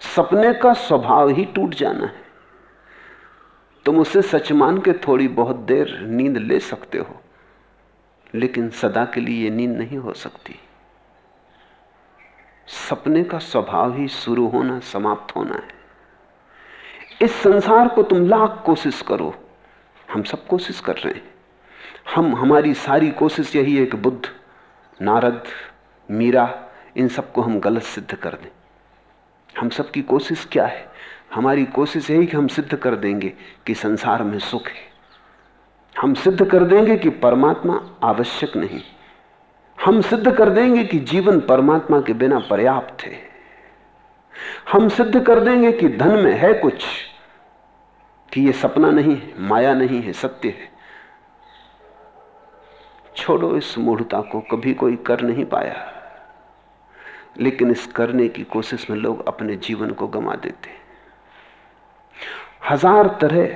सपने का स्वभाव ही टूट जाना है। तुम उसे सच मान के थोड़ी बहुत देर नींद ले सकते हो, लेकिन सदा के लिए नींद नहीं हो सकती। सपने का स्वभाव ही शुरू होना, समाप्त होना है। इस संसार को तुम लाख कोशिश करो। हम सब कोशिश कर रहे हैं। हम, हमारी सारी कोशिश यही है कि बुद्ध, नारद, मीरा, इन सबको हम गलत सिद्ध कर दें। हम सबकी कोशिश क्या है? हमारी कोशिश यही कि हम सिद्ध कर देंगे कि संसार में सुख है। हम सिद्ध कर देंगे कि परमात्मा आवश्यक नहीं। हम सिद्ध कर देंगे कि जीवन परमात्मा के बिना पर्याप्त है। हम सिद्ध कर देंगे कि धन में है कुछ, कि यह सपना नहीं है, माया नहीं है, सत्य है। छोड़ो इस मूढ़ता को, कभी कोई कर नहीं पाया। लेकिन इस करने की कोशिश में लोग अपने जीवन को गंवा देते हज़ार तरह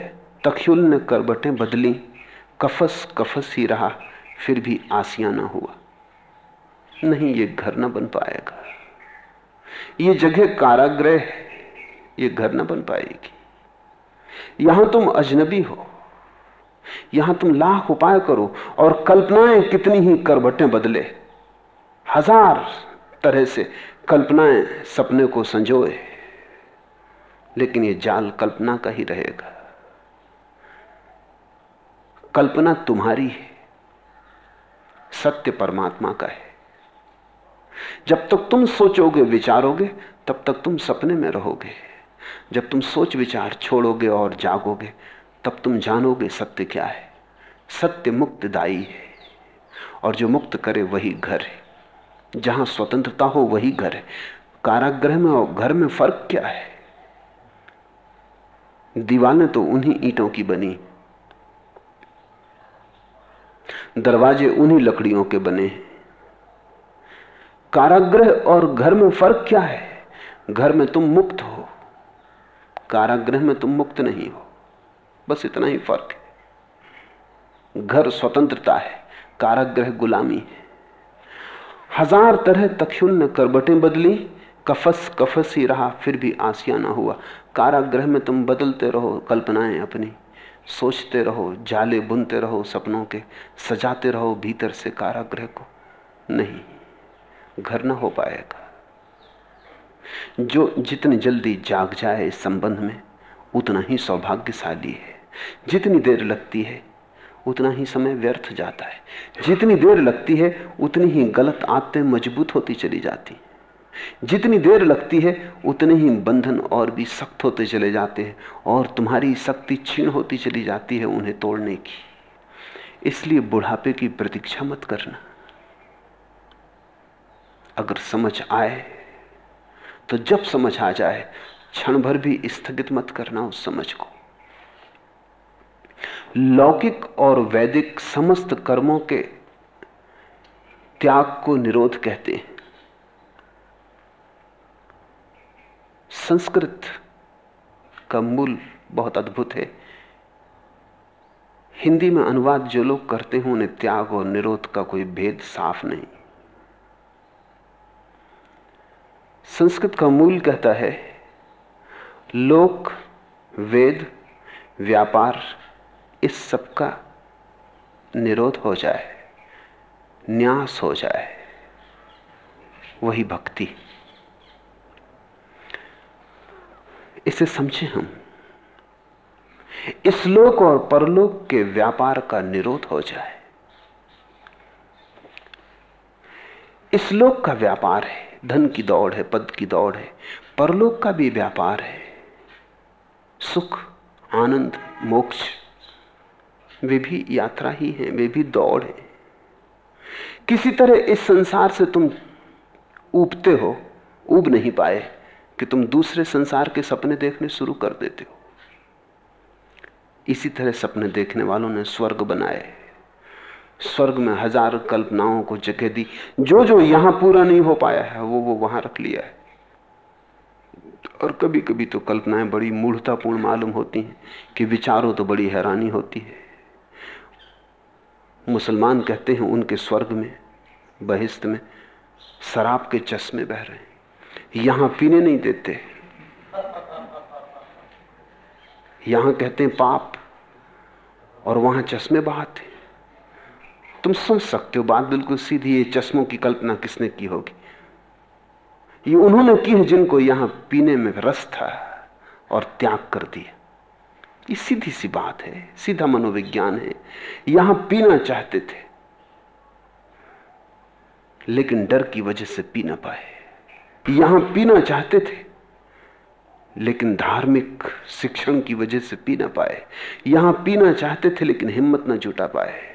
तखयुल ने करबटें बदली, कफस कफस ही रहा, फिर भी आसिया ना हुआ। नहीं ये घर ना बन पाएगा। ये जगह काराग्रह ये घर ना बन पाएगी। यहाँ तुम अजनबी हो, यहाँ तुम लाख उपाय करो और कल्पनाएँ कितनी ही करबटें बदले। हज़ार तरह से कल्पनाएँ सपने को संजोए, लेकिन यह जाल कल्पना का ही रहेगा। कल्पना तुम्हारी है, सत्य परमात्मा का है। जब तक तुम सोचोगे, विचारोगे, तब तक तुम सपने में रहोगे। जब तुम सोच, विचार छोड़ोगे और जागोगे, तब तुम जानोगे सत्य क्या है। सत्य मुक्तदायी है और जो मुक्त करे वही घर है। जहाँ स्वतंत्रता हो, वही घर है। कारागृह में और घर में फ़र्क क्या है? दीवाने तो उन्हीं ईंटों की बनी। दरवाजे उन्हीं लकड़ियों के बने कारागृह और घर में फ़र्क क्या है? घर में तुम मुक्त हो। कारागृह में तुम मुक्त नहीं हो। बस इतना ही फ़र्क है। घर स्वतंत्रता है, कारागृह गुलामी है। हज़ार तरह तक्षुल ने करबटें बदली, कफस कफस ही रहा, फिर भी आसिया ना हुआ। कारागृह में तुम बदलते रहो, कल्पनाएँ अपनी। सोचते रहो, जाले बुनते रहो सपनों के, सजाते रहो भीतर से कारागृह को। नहीं। घर ना हो पाएगा जो जितनी जल्दी जाग जाए इस संबंध में, उतना ही सौभाग्यशाली है। जितनी देर लगती है, उतना ही समय व्यर्थ जाता है। जितनी देर लगती है, उतनी ही गलत आदतें मज़बूत होती चली जाती जितनी देर लगती है, उतने ही बंधन और भी सख्त होते चले जाते हैं और तुम्हारी शक्ति क्षीण होती चली जाती है उन्हें तोड़ने की। इसलिए बुढ़ापे की प्रतीक्षा मत करना। अगर समझ आए तो जब समझ आ जाए, क्षण भर भी स्थगित मत करना उस समझ को। लौकिक और वैदिक समस्त कर्मों के त्याग को निरोध कहते हैं। संस्कृत का मूल बहुत अद्भुत है। हिंदी में अनुवाद जो लोग करते हैं, उन्हें त्याग और निरोध का कोई भेद साफ़ नहीं। संस्कृत का मूल कहता है, लोक, वेद, व्यापार, इस सब का निरोध हो जाए, न्यास हो जाए, वही भक्ति। इसे समझे हम। इस लोक और परलोक के व्यापार का निरोध हो जाए। इस लोक का व्यापार है। धन की दौड़ है, पद की दौड़ है। परलोक का भी व्यापार है। सुख, आनंद, मोक्ष, वे भी यात्रा ही है, वे भी दौड़ है। किसी तरह इस संसार से तुम उबते हो उब नहीं पाए कि तुम दूसरे संसार के सपने देखने शुरू कर देते हो। इसी तरह सपने देखने वालों ने स्वर्ग बनाए। स्वर्ग में हज़ार कल्पनाओं को जगह दी। जो जो यहाँ पूरा नहीं हो पाया है, वो वो वहाँ रख लिया है। और कभी कभी तो कल्पनाएँ बड़ी मूढ़तापूर्ण मालूम होती हैं कि विचारों तो बड़ी हैरानी होती है। मुसलमान कहते हैं, उनके स्वर्ग में, बहिस्त में, शराब के चश्मे बह रहे हैं। यहाँ पीने नहीं देते। यहाँ कहते हैं, पाप, और वहाँ चश्मे बहाते। तुम समझ सकते हो बात, बिल्कुल सीधी ये चश्मों की कल्पना किसने की होगी? ये उन्होंने की है जिनको यहाँ पीने में रस था और त्याग कर दिया। ये सीधी सी बात है, सीधा मनोविज्ञान है। यहाँ पीना चाहते थे, लेकिन डर की वजह से पी ना पाए। यहाँ पीना चाहते थे, लेकिन धार्मिक शिक्षण की वजह से पी ना पाए। यहाँ पीना चाहते थे, लेकिन हिम्मत ना जुटा पाए।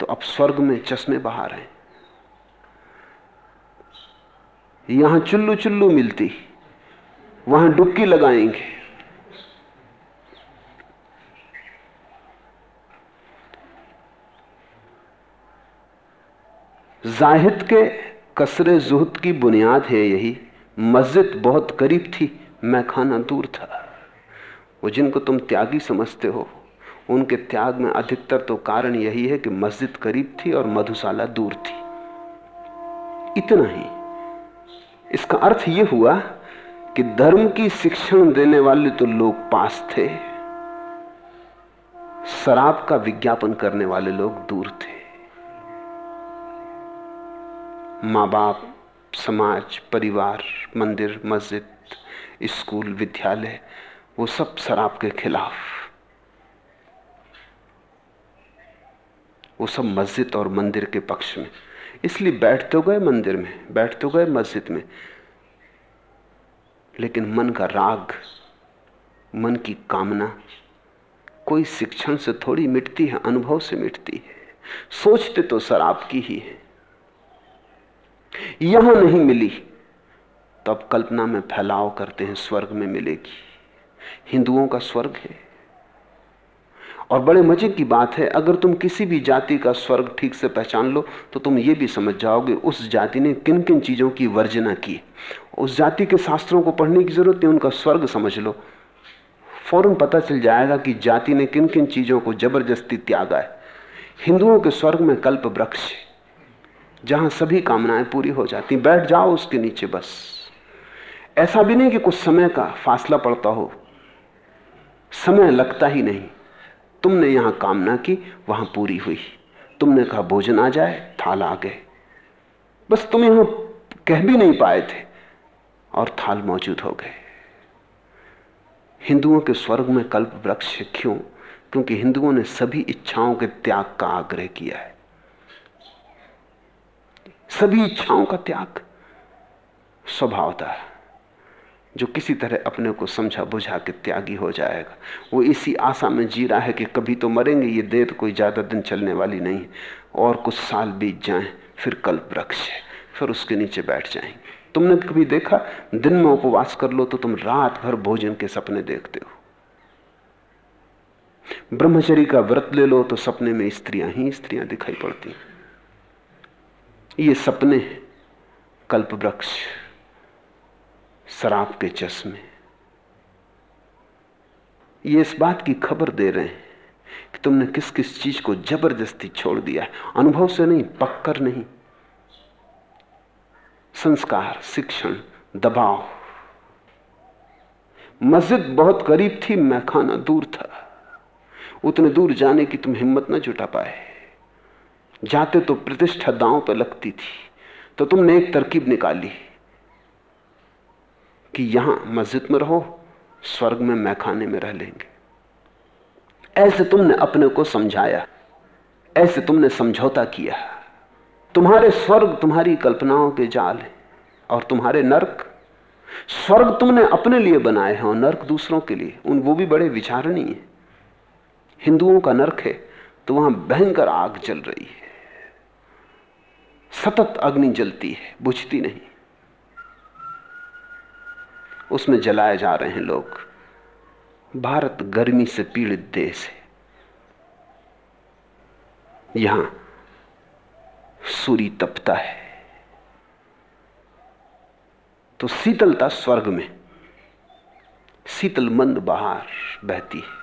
तो अब स्वर्ग में चश्मे बहा हैं। यहाँ चुल्लू चुल्लू मिलती, वहाँ डुबकी लगाएँगे। जाहिद के कसरे जुहद की बुनियाद है यही, मस्जिद बहुत करीब थी, मैं खाना दूर था। वो जिनको तुम त्यागी समझते हो उनके त्याग में अधिकतर तो कारण यही है कि मस्जिद करीब थी और मधुशाला दूर थी। इतना ही। इसका अर्थ यह हुआ कि धर्म की शिक्षण देने वाले तो लोग पास थे। शराब का विज्ञापन करने वाले लोग दूर थे। माँ बाप समाज, परिवार, मंदिर, मस्जिद, स्कूल, विद्यालय, वो सब शराब के खिलाफ। वो सब मस्जिद और मंदिर के पक्ष में। इसलिए बैठ तो गए मंदिर में, बैठ तो गए मस्जिद में। लेकिन मन का राग, मन की कामना कोई शिक्षण से थोड़ी मिटती है, अनुभव से मिटती है। सोचते तो शराब की ही है। यहाँ नहीं मिली तो अब कल्पना में फैलाव करते हैं, स्वर्ग में मिलेगी। हिंदुओं का स्वर्ग है। और बड़े मज़े की बात है, अगर तुम किसी भी जाति का स्वर्ग ठीक से पहचान लो तो तुम ये भी समझ जाओगे, उस जाति ने किन किन चीज़ों की वर्जना की। उस जाति के शास्त्रों को पढ़ने की ज़रूरत है उनका स्वर्ग समझ लो। फ़ौरन पता चल जाएगा कि जाति ने किन किन चीज़ों को ज़बरदस्ती त्यागा है। हिंदुओं के स्वर्ग में कल्प वृक्ष जहाँ सभी कामनाएँ पूरी हो जाती बैठ जाओ उसके नीचे बस। ऐसा भी नहीं कि कुछ समय का फासला पड़ता हो। समय लगता ही नहीं। तुमने यहाँ कामना की, वहाँ पूरी हुई। तुमने कहा, भोजन आ जाए, थाल आ गए। बस तुम यहाँ कह भी नहीं पाए थे और थाल मौजूद हो गए। हिंदुओं के स्वर्ग में कल्प वृक्ष क्यों? क्योंकि हिंदुओं ने सभी इच्छाओं के त्याग का आग्रह किया है। सभी इच्छाओं का त्याग स्वभावता जो किसी तरह अपने को समझा बुझा के त्यागी हो जाएगा। वो इसी आशा में जी रहा है कि कभी तो मरेंगे, ये देर कोई ज़्यादा दिन चलने वाली नहीं और कुछ साल बीत जाएँ, फिर कल्प वृक्ष है फिर उसके नीचे बैठ जाएँगे। तुमने कभी देखा, दिन में उपवास कर लो तो तुम रात भर भोजन के सपने देखते हो। ब्रह्मचरी का व्रत ले लो तो सपने में स्त्रियाँ ही स्त्रियाँ दिखाई पड़ती ये सपने कल्प वृक्ष। शराब के चश्मे। ये इस बात की खबर दे रहे हैं कि तुमने किस किस चीज़ को ज़बरदस्ती छोड़ दिया है। अनुभव से नहीं, पक्कर नहीं। संस्कार, शिक्षण, दबाव। मस्जिद बहुत करीब थी, मैं खाना दूर था। उतने दूर जाने की तुम हिम्मत न जुटा पाए। जाते तो प्रतिष्ठा दांव पर लगती थी तो तुमने एक तरकीब निकाली। कि यहाँ मस्जिद में रहो, स्वर्ग में मैखाने में रह लेंगे। ऐसे तुमने अपने को समझाया, ऐसे तुमने समझौता किया। तुम्हारे स्वर्ग तुम्हारी कल्पनाओं के जाल हैं और तुम्हारे नरक, स्वर्ग तुमने अपने लिए बनाए हैं और नरक दूसरों के लिए। उन, वो भी बड़े विचारणीय है। हिंदुओं का नरक है तो वहाँ भयंकर आग जल रही है। सतत अग्नि जलती है, बुझती नहीं। उसमें जलाए जा रहे हैं लोग। भारत गर्मी से पीड़ित देश है। यहाँ सूर्य तपता है। तो शीतलता स्वर्ग में शीतल मंद बाहर बहती है।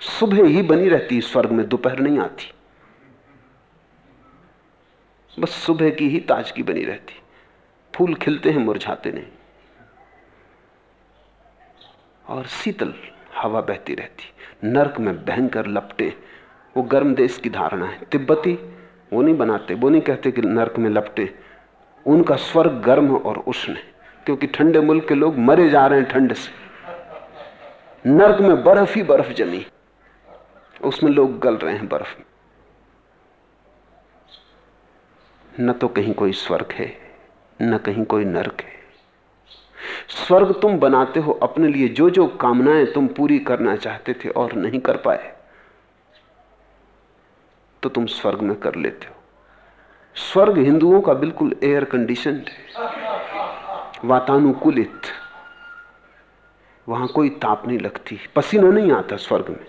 सुबह ही बनी रहती स्वर्ग में, दोपहर नहीं आती। बस सुबह की ही ताजगी बनी रहती। फूल खिलते हैं, मुरझाते नहीं। और शीतल हवा बहती रहती। नरक में भयंकर लपटे। वो गर्म देश की धारणा है। तिब्बती, वो नहीं बनाते। वो नहीं कहते कि नरक में लपटे। उनका स्वर्ग गर्म और उष्ण है। क्योंकि ठंडे मुल्क के लोग मरे जा रहे हैं ठंड से। नरक में बर्फ़ ही बर्फ़ जमी। उसमें लोग गल रहे हैं बर्फ़ में। न तो कहीं कोई स्वर्ग है। न कहीं कोई नरक है। स्वर्ग तुम बनाते हो, अपने लिए जो जो कामनाएँ तुम पूरी करना चाहते थे और नहीं कर पाए तो तुम स्वर्ग में कर लेते हो। स्वर्ग हिंदुओं का बिल्कुल एयर कंडीशन है। वातानुकूलित। वहाँ कोई ताप नहीं लगती। पसीना नहीं आता स्वर्ग में।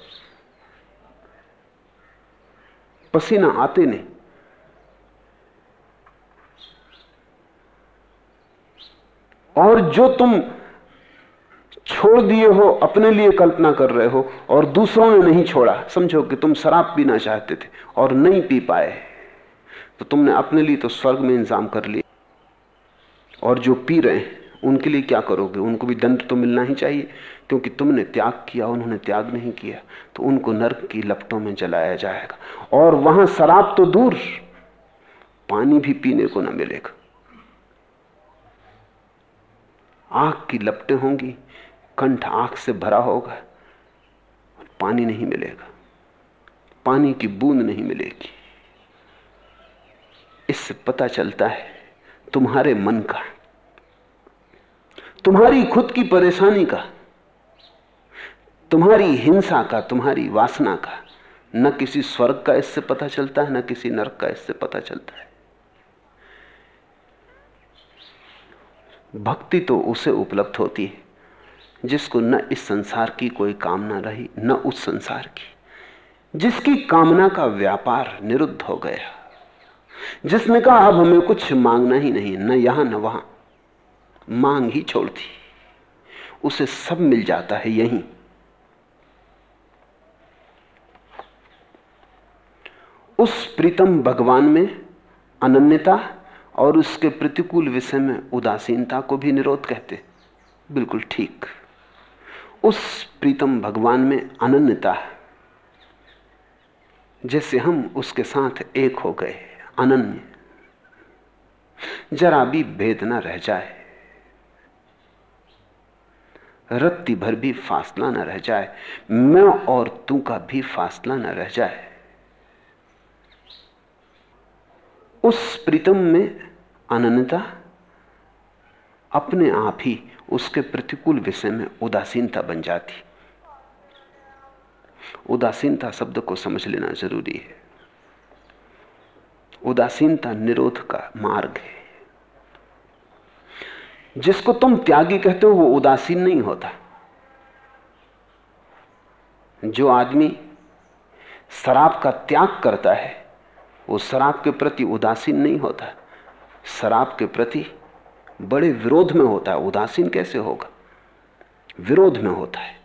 पसीना आते नहीं। और जो तुम छोड़ दिए हो, अपने लिए कल्पना कर रहे हो, और दूसरों ने नहीं छोड़ा, समझो कि तुम शराब पीना चाहते थे और नहीं पी पाए तो तुमने अपने लिए तो स्वर्ग में इंतज़ाम कर लिया और जो पी रहे हैं, उनके लिए क्या करोगे? उनको भी दंड तो मिलना ही चाहिए, क्योंकि तुमने त्याग किया, उन्होंने त्याग नहीं किया तो उनको नर्क की लपटों में जलाया जाएगा। और वहाँ शराब तो दूर, पानी भी पीने को ना मिलेगा। आग की लपटें होंगी, कंठ आँख से भरा होगा पानी नहीं मिलेगा। पानी की बूंद नहीं मिलेगी। इससे पता चलता है तुम्हारे मन का, तुम्हारी खुद की परेशानी का, तुम्हारी हिंसा का, तुम्हारी वासना का। न किसी स्वर्ग का इससे पता चलता है, न किसी नरक का इससे पता चलता है। भक्ति तो उसे उपलब्ध होती है, जिसको न इस संसार की कोई कामना रही, न उस संसार की, जिसकी कामना का व्यापार निरुद्ध हो गया, जिसने कहा, अब हमें कुछ मांगना ही नहीं, न यहाँ, न वहाँ, मांग ही छोड़ दी उसे सब मिल जाता है यहीं। उस प्रीतम भगवान में अनन्यता और उसके प्रतिकूल विषय में उदासीनता को भी निरोध कहते। बिल्कुल ठीक। उस प्रीतम भगवान में अनन्यता है। जैसे हम उसके साथ एक हो गए, अनन्य। जरा भी भेद न रह जाए। रत्ती भर भी फासला न रह जाए। मैं और तू का भी फासला न रह जाए। उस प्रीतम में अनन्यता अपने आप ही उसके प्रतिकूल विषय में उदासीनता बन जाती। उदासीनता शब्द को समझ लेना ज़रूरी है। उदासीनता निरोध का मार्ग है। जिसको तुम त्यागी कहते हो, वो उदासीन नहीं होता। जो आदमी शराब का त्याग करता है, वो शराब के प्रति उदासीन नहीं होता। शराब के प्रति बड़े विरोध में होता है। उदासीन कैसे होगा? विरोध में होता है।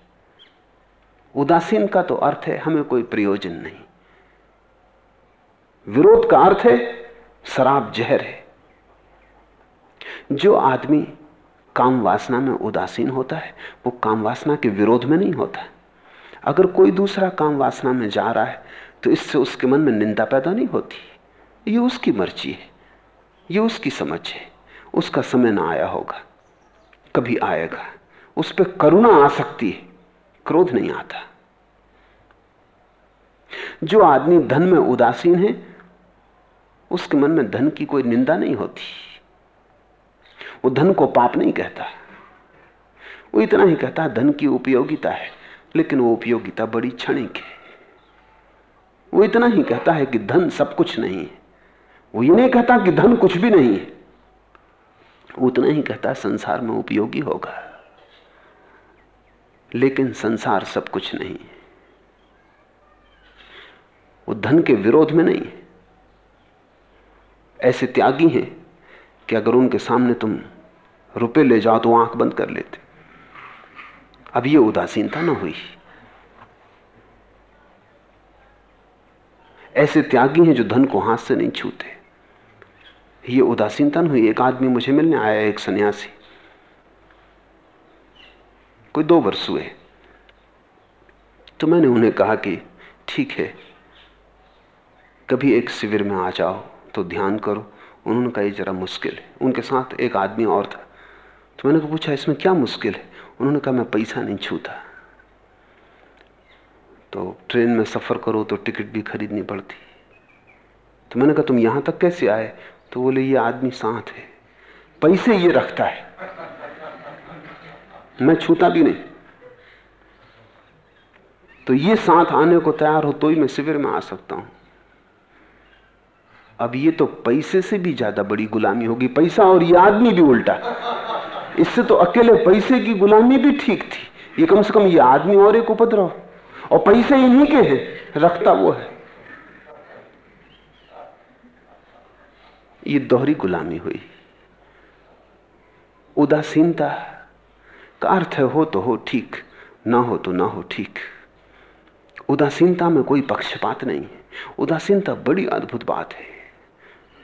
उदासीन का तो अर्थ है, हमें कोई प्रयोजन नहीं। विरोध का अर्थ है, शराब जहर है। जो आदमी काम वासना में उदासीन होता है, वो काम वासना के विरोध में नहीं होता। अगर कोई दूसरा काम वासना में जा रहा है तो इससे उसके मन में निंदा पैदा नहीं होती। ये उसकी मर्ज़ी है। ये उसकी समझ है। उसका समय ना आया होगा। कभी आएगा। उस पर करुणा आ सकती है। क्रोध नहीं आता। जो आदमी धन में उदासीन है, उसके मन में धन की कोई निंदा नहीं होती। वो धन को पाप नहीं कहता। वो इतना ही कहता है धन की उपयोगिता है, लेकिन वो उपयोगिता बड़ी क्षणिक है। वो इतना ही कहता है कि धन सब कुछ नहीं है। वो ये नहीं कहता कि धन कुछ भी नहीं है। उतना ही कहता, संसार में उपयोगी होगा। लेकिन संसार सब कुछ नहीं है। वो धन के विरोध में नहीं है। ऐसे त्यागी हैं कि अगर उनके सामने तुम रुपए ले जाओ तो आँख बंद कर लेते। अब ये उदासीनता ना हुई। ऐसे त्यागी हैं जो धन को हाथ से नहीं छूते। ये उदासीनता हुई। एक आदमी मुझे मिलने आया, एक सन्यासी। कोई दो वर्ष हुए। तो मैंने उन्हें कहा कि, ठीक है, कभी एक शिविर में आ जाओ तो ध्यान करो, उन्होंने कहा जरा मुश्किल है। उनके साथ एक आदमी और था। तो मैंने पूछा, इसमें क्या मुश्किल है? उन्होंने कहा, मैं पैसा नहीं छूता। तो ट्रेन में सफ़र करो तो टिकट भी खरीदनी पड़ती। तो मैंने कहा, तुम यहाँ तक कैसे आए? तो बोले, ये आदमी साथ है। पैसे ये रखता है। मैं छूता भी नहीं। तो ये साथ आने को तैयार हो तो ही मैं शिविर में आ सकता हूँ। अब ये तो पैसे से भी ज़्यादा बड़ी गुलामी होगी। पैसा और ये आदमी भी उल्टा। इससे तो अकेले पैसे की गुलामी भी ठीक थी। ये कम से कम ये आदमी और एक उपद्रव। और पैसे इन्हीं के हैं। रखता वो है। ये दोहरी गुलामी हुई। उदासीनता का अर्थ है हो तो हो ठीक, ना हो तो ना हो ठीक। उदासीनता में कोई पक्षपात नहीं है। उदासीनता बड़ी अद्भुत बात है।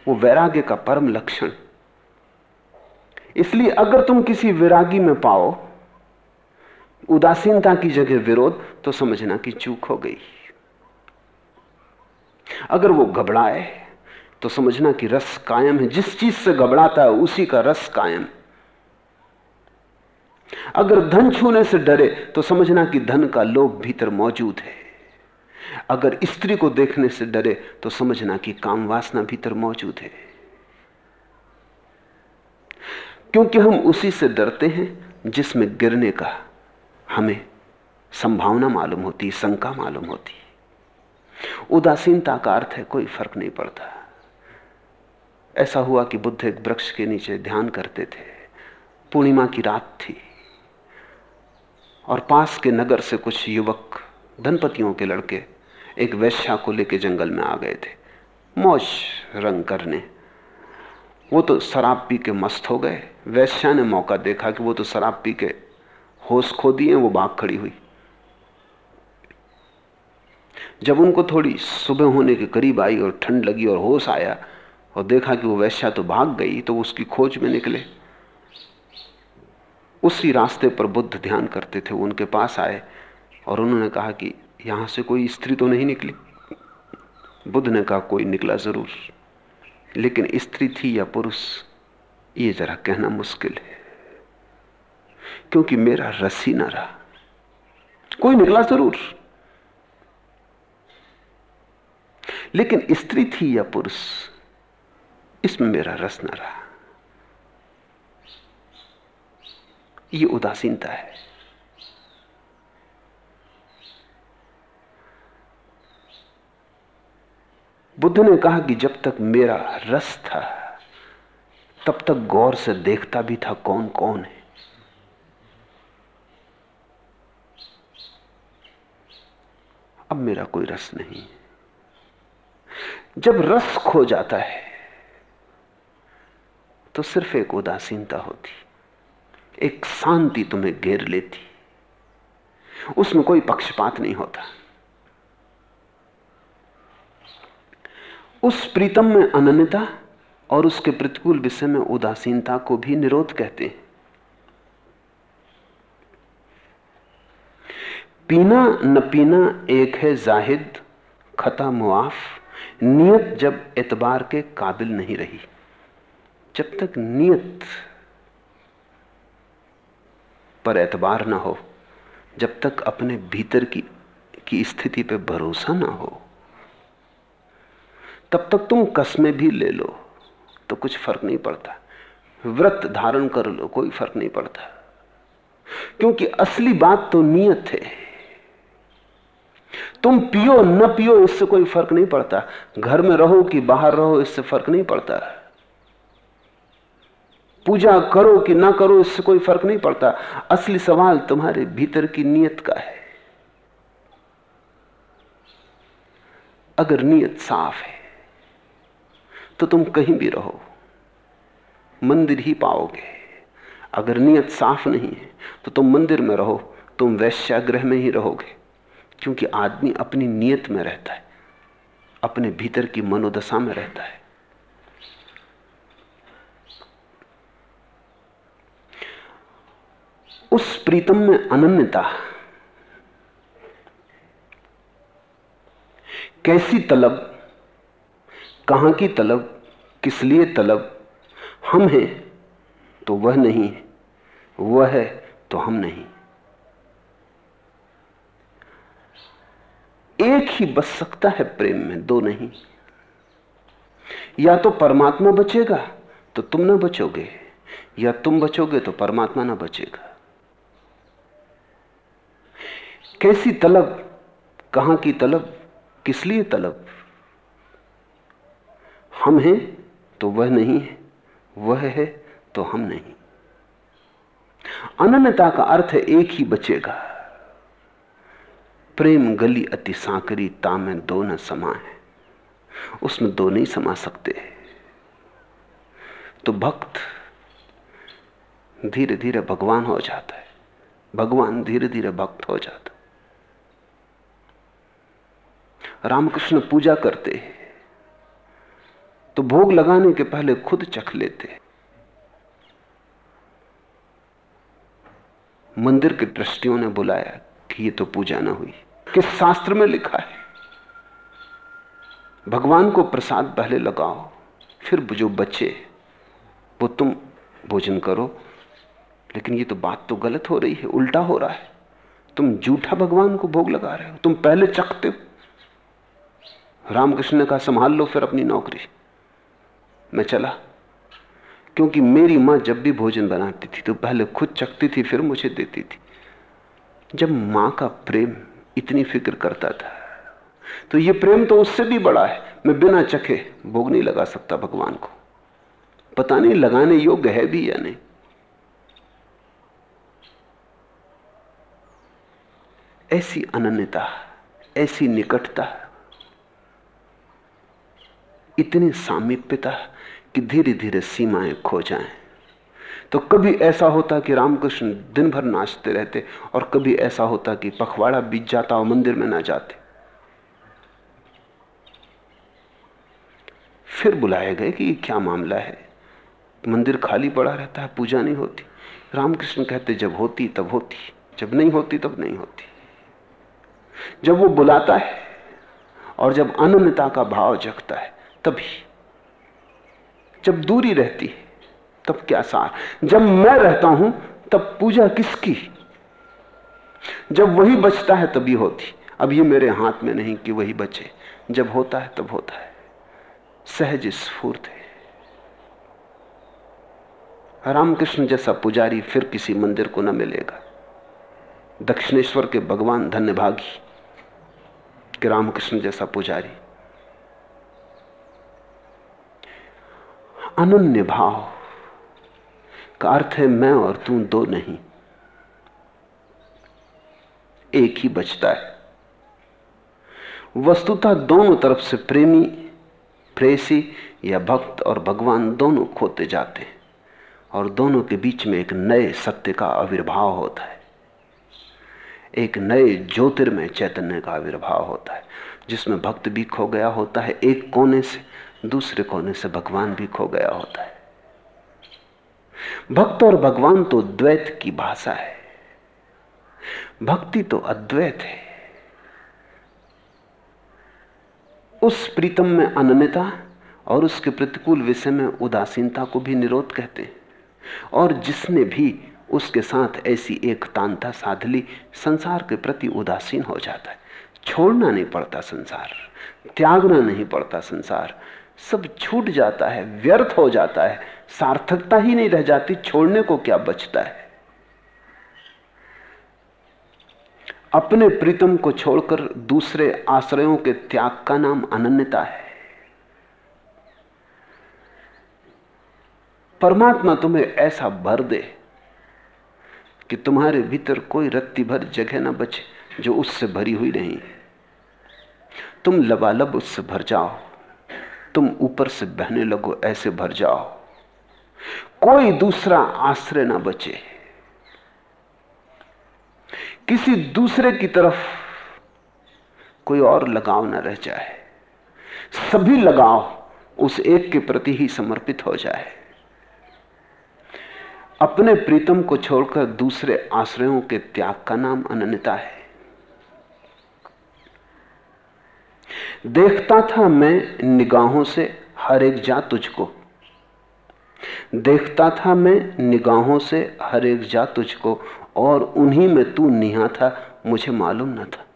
वो वैराग्य का परम लक्षण। इसलिए अगर तुम किसी विरागी में पाओ, उदासीनता की जगह विरोध तो समझना कि चूक हो गई। अगर वो घबराए तो समझना कि रस कायम है। जिस चीज़ से घबराता है, उसी का रस कायम। अगर धन छूने से डरे तो समझना कि धन का लोभ भीतर मौजूद है। अगर स्त्री को देखने से डरे तो समझना कि काम वासना भीतर मौजूद है। क्योंकि हम उसी से डरते हैं, जिसमें गिरने का हमें संभावना मालूम होती, शंका मालूम होती। उदासीनता का अर्थ है, कोई फ़र्क नहीं पड़ता। ऐसा हुआ कि बुद्ध एक वृक्ष के नीचे ध्यान करते थे। पूर्णिमा की रात थी और पास के नगर से कुछ युवक, धनपतियों के लड़के, एक वैश्या को लेकर जंगल में आ गए थे। मौज रंग करने। वो तो शराब पी के मस्त हो गए। वैश्या ने मौका देखा कि वो तो शराब पी के होश खो दिए, वो भाग खड़ी हुई। जब उनको थोड़ी सुबह होने के करीब आई और ठंड लगी और होश आया और देखा कि वो वैश्या तो भाग गई तो उसकी खोज में निकले। उसी रास्ते पर बुद्ध ध्यान करते थे उनके पास आए और उन्होंने कहा कि यहाँ से कोई स्त्री तो नहीं निकली। बुद्ध ने कहा, कोई निकला ज़रूर, लेकिन स्त्री थी या पुरुष, ये जरा कहना मुश्किल है, क्योंकि मेरा रस ना रहा। कोई निकला ज़रूर, लेकिन स्त्री थी या पुरुष इसमें मेरा रस न रहा। ये उदासीनता है। बुद्ध ने कहा कि जब तक मेरा रस था, तब तक गौर से देखता भी था कौन कौन है। अब मेरा कोई रस नहीं। जब रस खो जाता है तो सिर्फ़ एक उदासीनता होती, एक शांति तुम्हें घेर लेती। उसमें कोई पक्षपात नहीं होता। उस प्रीतम में अनन्यता और उसके प्रतिकूल विषय में उदासीनता को भी निरोध कहते हैं। पीना न पीना एक है जाहिद, खता मुआफ, नियत जब एतबार के काबिल नहीं रही। जब तक नियत पर एतबार ना हो, जब तक अपने भीतर की की स्थिति पे भरोसा ना हो, तब तक तुम कसमें भी ले लो तो कुछ फ़र्क नहीं पड़ता। व्रत धारण कर लो, कोई फ़र्क नहीं पड़ता। क्योंकि असली बात तो नियत है। तुम पियो, न पियो, इससे कोई फ़र्क नहीं पड़ता। घर में रहो कि बाहर रहो, इससे फ़र्क नहीं पड़ता। पूजा करो कि ना करो, इससे कोई फ़र्क नहीं पड़ता। असली सवाल तुम्हारे भीतर की नीयत का है। अगर नीयत साफ़ है तो तुम कहीं भी रहो, मंदिर ही पाओगे। अगर नीयत साफ़ नहीं है तो तुम मंदिर में रहो, तुम वैश्याग्रह में ही रहोगे। क्योंकि आदमी अपनी नीयत में रहता है, अपने भीतर की मनोदशा में रहता है। उस प्रीतम में अनन्यता। कैसी तलब? कहाँ की तलब? किस लिए तलब? हम हैं तो वह नहीं है वह है तो हम नहीं। एक ही बच सकता है प्रेम में, दो नहीं। या तो परमात्मा बचेगा तो तुम ना बचोगे, या तुम बचोगे तो परमात्मा ना बचेगा। कैसी तलब? कहाँ की तलब? किस लिए तलब? हम हैं तो वह नहीं है, वह है तो हम नहीं। अनन्यता का अर्थ है एक ही बचेगा। प्रेम गली अति सांकरी तामे दो न समा है, उसमें दो नहीं समा सकते। तो भक्त धीरे धीरे भगवान हो जाता है, भगवान धीरे धीरे भक्त हो जाता रामकृष्ण पूजा करते तो भोग लगाने के पहले खुद चख लेते मंदिर के ट्रस्टियों ने बुलाया कि ये तो पूजा ना हुई। किस शास्त्र में लिखा है? भगवान को प्रसाद पहले लगाओ, फिर जो बचे वो तुम भोजन करो। लेकिन ये तो बात तो गलत हो रही है, उल्टा हो रहा है। तुम झूठा भगवान को भोग लगा रहे हो, तुम पहले चखते हो। रामकृष्ण ने कहा, संभाल लो फिर अपनी नौकरी। मैं चला। क्योंकि मेरी माँ जब भी भोजन बनाती थी तो पहले खुद चखती थी, फिर मुझे देती थी। जब माँ का प्रेम इतनी फ़िक्र करता था तो ये प्रेम तो उससे भी बड़ा है। मैं बिना चखे भोग नहीं लगा सकता भगवान को। पता नहीं लगाने योग्य है भी या नहीं। ऐसी अनन्यता, ऐसी निकटता इतनी सामीप्यता कि धीरे धीरे सीमाएँ खो जाएँ। तो कभी ऐसा होता कि रामकृष्ण दिन भर नाचते रहते और कभी ऐसा होता कि पखवाड़ा बीत जाता और मंदिर में ना जाते। फिर बुलाए गए कि क्या मामला है? मंदिर खाली पड़ा रहता है, पूजा नहीं होती। रामकृष्ण कहते, जब होती, तब होती। जब नहीं होती, तब नहीं होती। जब वो बुलाता है और जब अनन्यता का भाव जगता है तभी जब दूरी रहती है, तब क्या सार? जब मैं रहता हूँ, तब पूजा किसकी? जब वही बचता है, तभी होती। अब ये मेरे हाथ में नहीं कि वही बचे। जब होता है, तब होता है। सहज स्फूर्त है। रामकृष्ण जैसा पुजारी फिर किसी मंदिर को न मिलेगा। दक्षिणेश्वर के भगवान धन्यभागी कि रामकृष्ण जैसा पुजारी अनन्य भाव। का अर्थ है मैं और तू दो नहीं। एक ही बचता है। वस्तुतः दोनों तरफ़ से प्रेमी, प्रेसी या भक्त और भगवान दोनों खोते जाते हैं और दोनों के बीच में एक नए सत्य का आविर्भाव होता है। एक नए ज्योतिर्मय चैतन्य का आविर्भाव होता है, जिसमें भक्त भी खो गया होता है एक कोने से दूसरे कोने से भगवान भी खो गया होता है। भक्त और भगवान तो द्वैत की भाषा है। भक्ति तो अद्वैत है। उस प्रीतम में अनन्यता और उसके प्रतिकूल विषय में उदासीनता को भी निरोध कहते हैं। और जिसने भी उसके साथ ऐसी एक तांता साध ली, संसार के प्रति उदासीन हो जाता है। छोड़ना नहीं पड़ता संसार, त्यागना नहीं पड़ता संसार। सब छूट जाता है, व्यर्थ हो जाता है। सार्थकता ही नहीं रह जाती, छोड़ने को क्या बचता है? अपने प्रीतम को छोड़कर दूसरे आश्रयों के त्याग का नाम अनन्यता है। परमात्मा तुम्हें ऐसा भर दे कि तुम्हारे भीतर कोई रत्ती भर जगह ना बचे जो उससे भरी हुई नहीं तुम लबालब उससे भर जाओ। तुम ऊपर से बहने लगो, ऐसे भर जाओ। कोई दूसरा आश्रय ना बचे। किसी दूसरे की तरफ़ कोई और लगाव ना रह जाए। सभी लगाव उस एक के प्रति ही समर्पित हो जाए। अपने प्रीतम को छोड़कर दूसरे आश्रयों के त्याग का नाम अनन्यता है। देखता था मैं निगाहों से हर एक जा तुझको। देखता था मैं निगाहों से हर एक जा तुझको, और उन्हीं में तू निहा था, मुझे मालूम न था।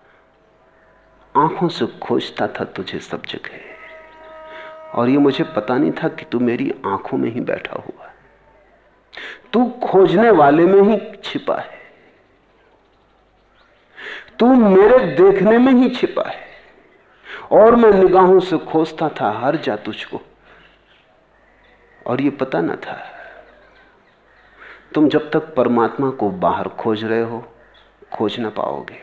आँखों से खोजता था तुझे सब जगह, और ये मुझे पता नहीं था कि तू मेरी आँखों में ही बैठा हुआ तू खोजने वाले में ही छिपा है। तू मेरे देखने में ही छिपा है। और मैं निगाहों से खोजता था, हर जा तुझको। और ये पता न था, तुम जब तक परमात्मा को बाहर खोज रहे हो, खोज ना पाओगे।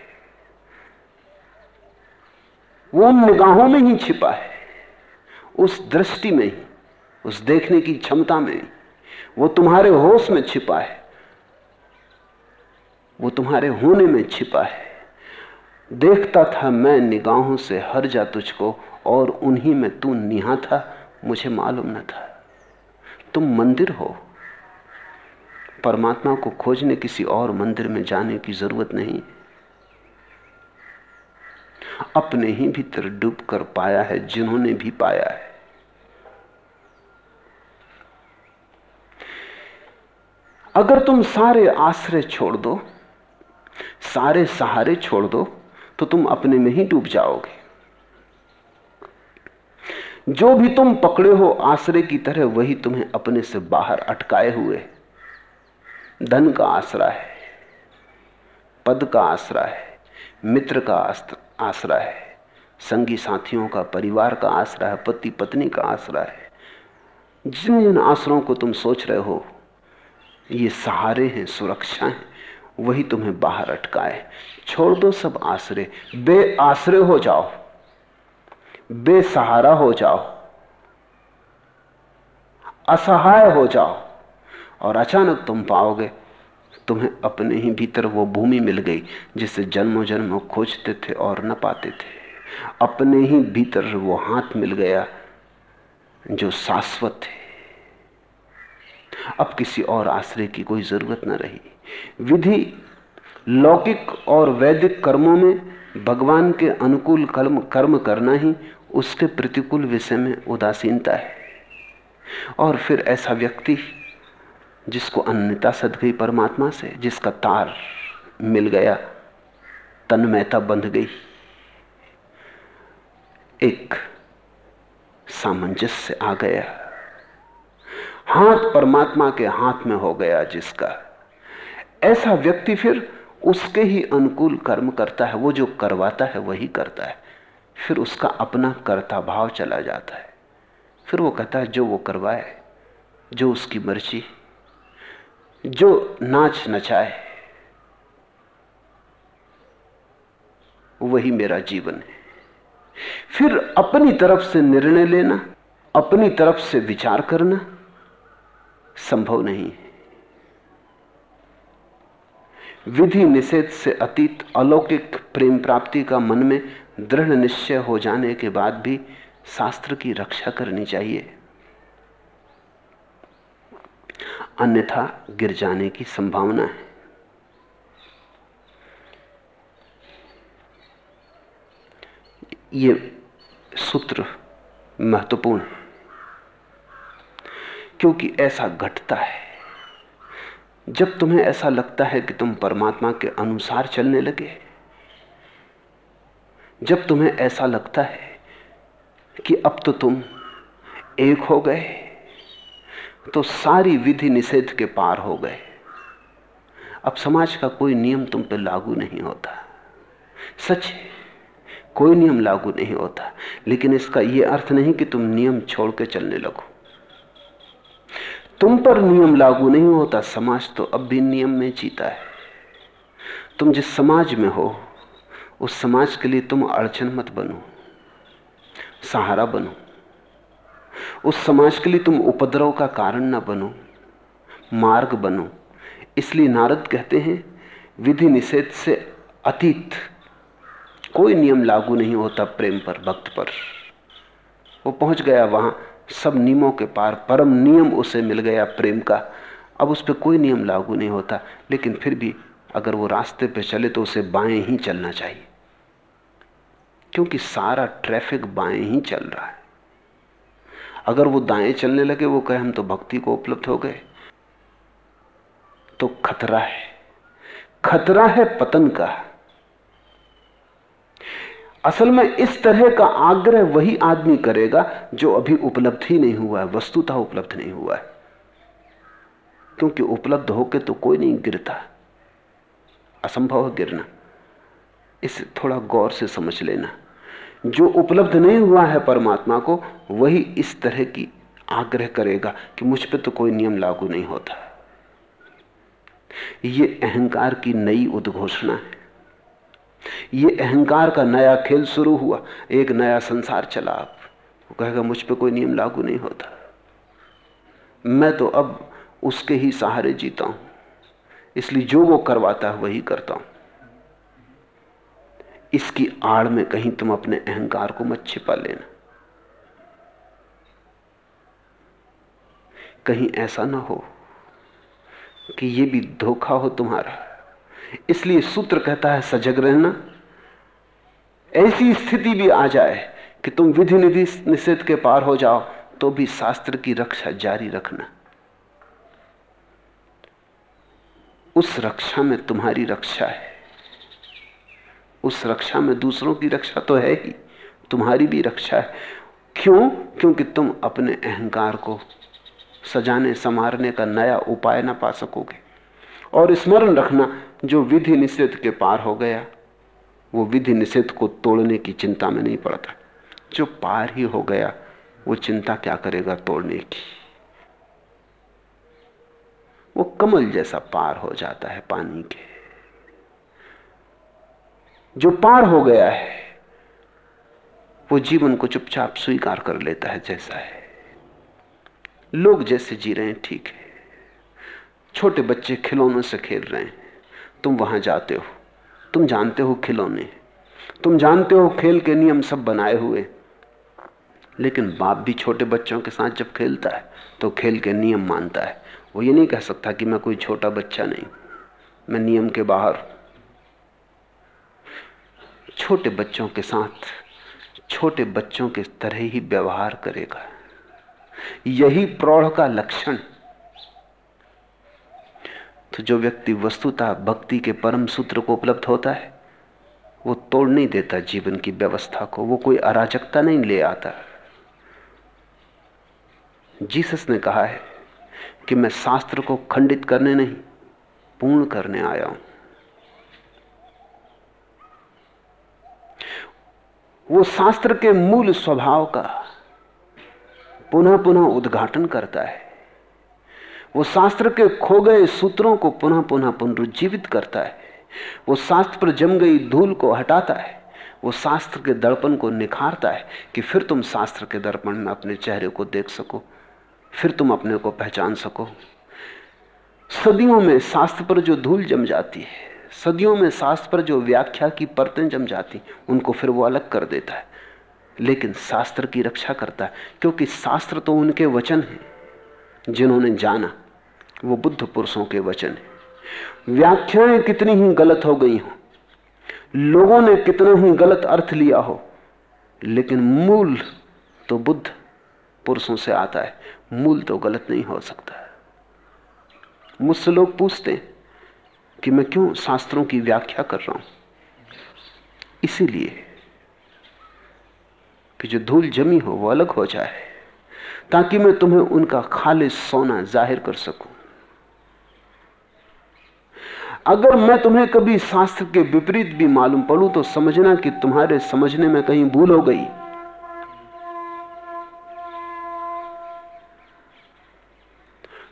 वो निगाहों में ही छिपा है, उस दृष्टि में ही, उस देखने की क्षमता में ही। वो तुम्हारे होश में छिपा है, वो तुम्हारे होने में छिपा है। देखता था मैं निगाहों से हर जा तुझको और उन्हीं में तू निहा था, मुझे मालूम न था। तुम मंदिर हो। परमात्मा को खोजने किसी और मंदिर में जाने की ज़रूरत नहीं। अपने ही भीतर डूब कर पाया है जिन्होंने भी पाया है। अगर तुम सारे आश्रय छोड़ दो, सारे सहारे छोड़ दो तो तुम अपने में ही डूब जाओगे। जो भी तुम पकड़े हो आश्रय की तरह, वही तुम्हें अपने से बाहर अटकाए हुए। धन का आसरा है, पद का आसरा है, मित्र का आसरा है, संगी साथियों का, परिवार का आसरा है, पति पत्नी का आसरा है। जिन जिन आश्रयों को तुम सोच रहे हो, ये सहारे हैं, सुरक्षा है। वही तुम्हें बाहर अटकाए। छोड़ दो सब आश्रय बे आश्रय हो जाओ। बेसहारा हो जाओ। असहाय हो जाओ। और अचानक तुम पाओगे, तुम्हें अपने ही भीतर वो भूमि मिल गई, जिसे जन्मों जन्मों खोजते थे और न पाते थे। अपने ही भीतर वो हाथ मिल गया, जो शाश्वत है। अब किसी और आश्रय की कोई ज़रूरत न रही। विधि लौकिक और वैदिक कर्मों में भगवान के अनुकूल कर्म कर्म करना ही उसके प्रतिकूल विषय में उदासीनता है। और फिर ऐसा व्यक्ति जिसको अन्यता सद गई परमात्मा से, जिसका तार मिल गया, तन्मयता बंध गई, एक सामंजस्य आ गया। हाथ परमात्मा के हाथ में हो गया जिसका। ऐसा व्यक्ति फिर उसके ही अनुकूल कर्म करता है, वो जो करवाता है वही करता है। फिर उसका अपना कर्ता भाव चला जाता है। फिर वो कहता है, जो वो करवाए, जो उसकी मर्ज़ी, जो नाच नचाए, वही मेरा जीवन है। फिर अपनी तरफ़ से निर्णय लेना, अपनी तरफ़ से विचार करना संभव नहीं है। विधि निषेध से अतीत अलौकिक प्रेम प्राप्ति का मन में दृढ़ निश्चय हो जाने के बाद भी शास्त्र की रक्षा करनी चाहिए। अन्यथा गिर जाने की संभावना है। ये सूत्र महत्वपूर्ण है। क्योंकि ऐसा घटता है। जब तुम्हें ऐसा लगता है कि तुम परमात्मा के अनुसार चलने लगे, जब तुम्हें ऐसा लगता है कि अब तो तुम एक हो गए तो सारी विधि निषेध के पार हो गए। अब समाज का कोई नियम तुम पर लागू नहीं होता। सच कोई नियम लागू नहीं होता, लेकिन इसका यह अर्थ नहीं कि तुम नियम छोड़ के चलने लगो। तुम पर नियम लागू नहीं होता, समाज तो अब भी नियम में जीता है। तुम जिस समाज में हो, उस समाज के लिए तुम अड़चन मत बनो, सहारा बनो। उस समाज के लिए तुम उपद्रव का कारण न बनो, मार्ग बनो। इसलिए नारद कहते हैं, विधि निषेध से अतीत। कोई नियम लागू नहीं होता प्रेम पर, भक्त पर। वो पहुँच गया वहाँ सब नियमों के पार, परम नियम उसे मिल गया प्रेम का। अब उस पर कोई नियम लागू नहीं होता, लेकिन फिर भी अगर वो रास्ते पे चले तो उसे बाएँ ही चलना चाहिए। क्योंकि सारा ट्रैफ़िक बाएँ ही चल रहा है। अगर वो दाएँ चलने लगे, वो कहे, हम तो भक्ति को उपलब्ध हो गए। तो खतरा है। खतरा है पतन का। असल में इस तरह का आग्रह वही आदमी करेगा जो अभी उपलब्ध ही नहीं हुआ है, वस्तुतः उपलब्ध नहीं हुआ है। क्योंकि उपलब्ध होके तो कोई नहीं गिरता। असंभव है गिरना। इसे थोड़ा गौर से समझ लेना। जो उपलब्ध नहीं हुआ है परमात्मा को, वही इस तरह की आग्रह करेगा कि मुझ पर तो कोई नियम लागू नहीं होता। ये अहंकार की नई उद्घोषणा है। ये अहंकार का नया खेल शुरू हुआ। एक नया संसार चला अब। वो कहेगा, मुझ पर कोई नियम लागू नहीं होता। मैं तो अब उसके ही सहारे जीता हूँ। इसलिए जो वो करवाता है, वही करता हूँ। इसकी आड़ में कहीं तुम अपने अहंकार को मत छिपा लेना। कहीं ऐसा ना हो कि ये भी धोखा हो तुम्हारा। इसलिए सूत्र कहता है सजग रहना। ऐसी स्थिति भी आ जाए कि तुम विधि निधि निषेध के पार हो जाओ तो भी शास्त्र की रक्षा जारी रखना। उस रक्षा में तुम्हारी रक्षा है। उस रक्षा में दूसरों की रक्षा तो है ही, तुम्हारी भी रक्षा है। क्यों? क्योंकि तुम अपने अहंकार को सजाने संवारने का नया उपाय ना पा सकोगे। और स्मरण रखना जो विधि निषेध के पार हो गया, वो विधि निषेध को तोड़ने की चिंता में नहीं पड़ता। जो पार ही हो गया, वो चिंता क्या करेगा तोड़ने की? वो कमल जैसा पार हो जाता है पानी के। जो पार हो गया है, वो जीवन को चुपचाप स्वीकार कर लेता है जैसा है। लोग जैसे जी रहे हैं, ठीक है। छोटे बच्चे खिलौनों से खेल रहे हैं। तुम वहाँ जाते हो। तुम जानते हो खिलौने। तुम जानते हो खेल के नियम सब बनाए हुए। लेकिन बाप भी छोटे बच्चों के साथ जब खेलता है तो खेल के नियम मानता है। वो ये नहीं कह सकता कि मैं कोई छोटा बच्चा नहीं। मैं नियम के बाहर छोटे बच्चों के साथ, छोटे बच्चों के तरह ही व्यवहार करेगा। यही प्रौढ़ का लक्षण तो जो व्यक्ति वस्तुतः भक्ति के परम सूत्र को उपलब्ध होता है, वो तोड़ नहीं देता जीवन की व्यवस्था को, वो कोई अराजकता नहीं ले आता। जीसस ने कहा है कि मैं शास्त्र को खंडित करने नहीं, पूर्ण करने आया हूँ। वो शास्त्र के मूल स्वभाव का पुनः पुनः उद्घाटन करता है। वो शास्त्र के खो गए सूत्रों को पुनः पुनः पुनरुज्जीवित करता है। वो शास्त्र पर जम गई धूल को हटाता है। वो शास्त्र के दर्पण को निखारता है कि फिर तुम शास्त्र के दर्पण में अपने चेहरे को देख सको, फिर तुम अपने को पहचान सको। सदियों में शास्त्र पर जो धूल जम जाती है, सदियों में शास्त्र पर जो व्याख्या की परतें जम जाती, उनको फिर वो अलग कर देता है। लेकिन शास्त्र की रक्षा करता है, क्योंकि शास्त्र तो उनके वचन हैं, जिन्होंने जाना। वो बुद्ध पुरुषों के वचन है। व्याख्याएँ कितनी ही गलत हो गई हो, लोगों ने कितना ही गलत अर्थ लिया हो, लेकिन मूल तो बुद्ध पुरुषों से आता है, मूल तो गलत नहीं हो सकता। मुझसे लोग पूछते हैं कि मैं क्यों शास्त्रों की व्याख्या कर रहा हूँ? इसीलिए कि जो धूल जमी हो वो अलग हो जाए, ताकि मैं तुम्हें उनका खालिश सोना ज़ाहिर कर सकूँ। अगर मैं तुम्हें कभी शास्त्र के विपरीत भी मालूम पड़ू तो समझना कि तुम्हारे समझने में कहीं भूल हो गई।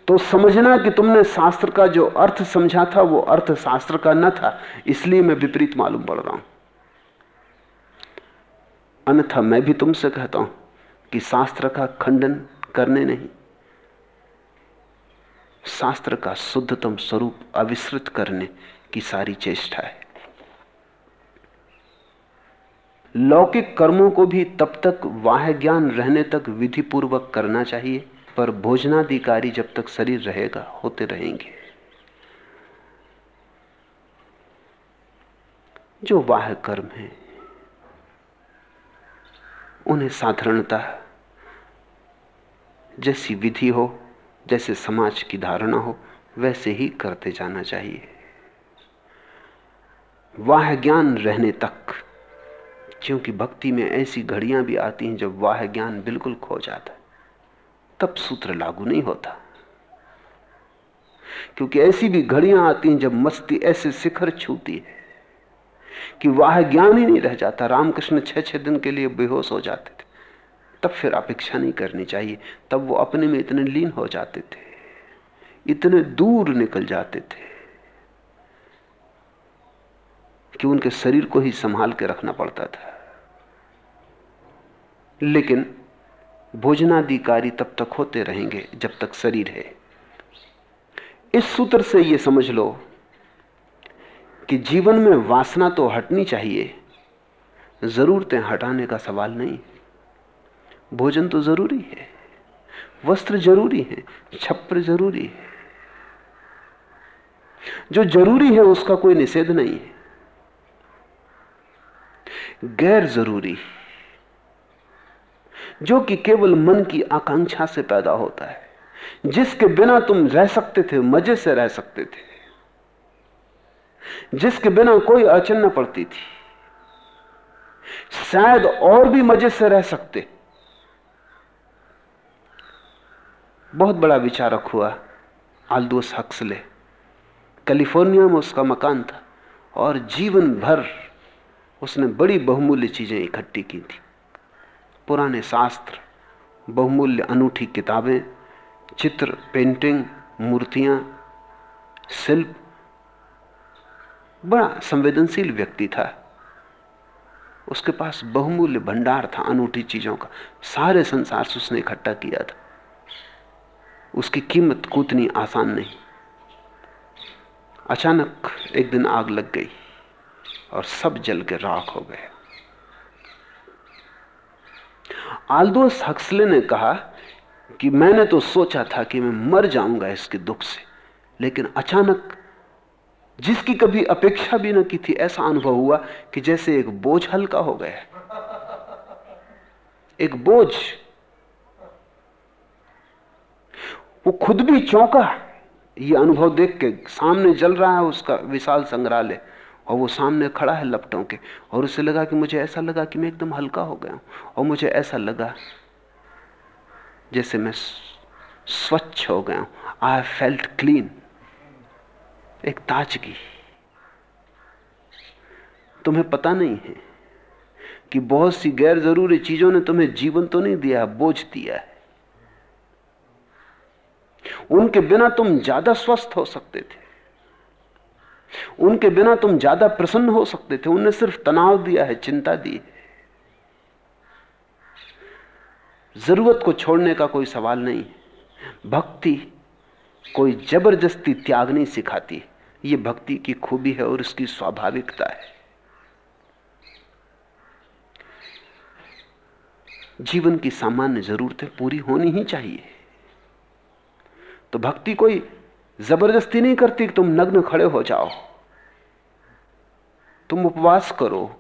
तो समझना कि तुमने शास्त्र का जो अर्थ समझा था, वो अर्थ शास्त्र का न था, इसलिए मैं विपरीत मालूम पड़ रहा हूँ। अन्यथा मैं भी तुमसे कहता हूँ कि शास्त्र का खंडन करने नहीं। शास्त्र का शुद्धतम स्वरूप अविश्रित करने की सारी चेष्टा है। लौकिक कर्मों को भी तब तक वाह ज्ञान रहने तक विधि पूर्वक करना चाहिए, पर भोजनाधिकारी जब तक शरीर रहेगा, होते रहेंगे। जो वाह कर्म है, उन्हें साधारणता जैसी विधि हो जैसे समाज की धारणा हो, वैसे ही करते जाना चाहिए। वाह ज्ञान रहने तक, क्योंकि भक्ति में ऐसी घड़ियाँ भी आती हैं जब वाह ज्ञान बिल्कुल खो जाता है, तब सूत्र लागू नहीं होता। क्योंकि ऐसी भी घड़ियाँ आती हैं जब मस्ती ऐसे शिखर छूती है, कि वाह ज्ञान ही नहीं रह जाता, रामकृष्ण छह छह दिन के लिए बेहोश हो जाते। तब फिर अपेक्षा नहीं करनी चाहिए। तब वो अपने में इतने लीन हो जाते थे, इतने दूर निकल जाते थे कि उनके शरीर को ही संभाल के रखना पड़ता था। लेकिन भोजनाधिकारी तब तक होते रहेंगे जब तक शरीर है। इस सूत्र से यह समझ लो कि जीवन में वासना तो हटनी चाहिए, जरूरतें हटाने का सवाल नहीं। भोजन तो ज़रूरी है, वस्त्र ज़रूरी है छप्र ज़रूरी है। जो ज़रूरी है उसका कोई निषेध नहीं है। गैर ज़रूरी जो कि केवल मन की आकांक्षा से पैदा होता है, जिसके बिना तुम रह सकते थे, मज़े से रह सकते थे। जिसके बिना कोई अड़चन न पड़ती थी, शायद और भी मज़े से रह सकते। बहुत बड़ा विचारक हुआ, आल्दोस हक्सले। कैलिफ़ोर्निया में उसका मकान था और जीवन भर उसने बड़ी बहुमूल्य चीज़ें इकट्ठी की थी। पुराने शास्त्र, बहुमूल्य अनूठी किताबें, चित्र, पेंटिंग, मूर्तियाँ, शिल्प। बड़ा संवेदनशील व्यक्ति था। उसके पास बहुमूल्य भंडार था अनूठी चीज़ों का। सारे संसार से उसने इकट्ठा किया था। उसकी कीमत कूदनी आसान नहीं। अचानक एक दिन आग लग गई और सब जल के राख हो गए। आल्दोस हक्सले ने कहा कि मैंने तो सोचा था कि मैं मर जाऊँगा इसके दुख से, लेकिन अचानक जिसकी कभी अपेक्षा भी न की थी, ऐसा अनुभव हुआ कि जैसे एक बोझ हल्का हो गया। एक बोझ वो खुद भी चौंका ये अनुभव देख के सामने जल रहा है उसका विशाल संग्रहालय और वो सामने खड़ा है लपटों के। और उसे लगा कि मुझे ऐसा लगा कि मैं एकदम हल्का हो गया हूँ और मुझे ऐसा लगा जैसे मैं स्वच्छ हो गया हूँ। आई फेल्ट क्लीन एक ताजगी। तुम्हें पता नहीं है कि बहुत सी गैर ज़रूरी चीज़ों ने तुम्हें जीवन तो नहीं दिया, बोझ दिया है। उनके बिना तुम ज़्यादा स्वस्थ हो सकते थे। उनके बिना तुम ज़्यादा प्रसन्न हो सकते थे। उनने सिर्फ़ तनाव दिया है, चिंता दी है। ज़रूरत को छोड़ने का कोई सवाल नहीं भक्ति कोई ज़बरदस्ती त्याग नहीं सिखाती ये भक्ति की खूबी है और इसकी स्वाभाविकता है। जीवन की सामान्य जरूरतें पूरी होनी ही चाहिए। तो भक्ति कोई ज़बरदस्ती नहीं करती कि तुम नग्न खड़े हो जाओ। तुम उपवास करो,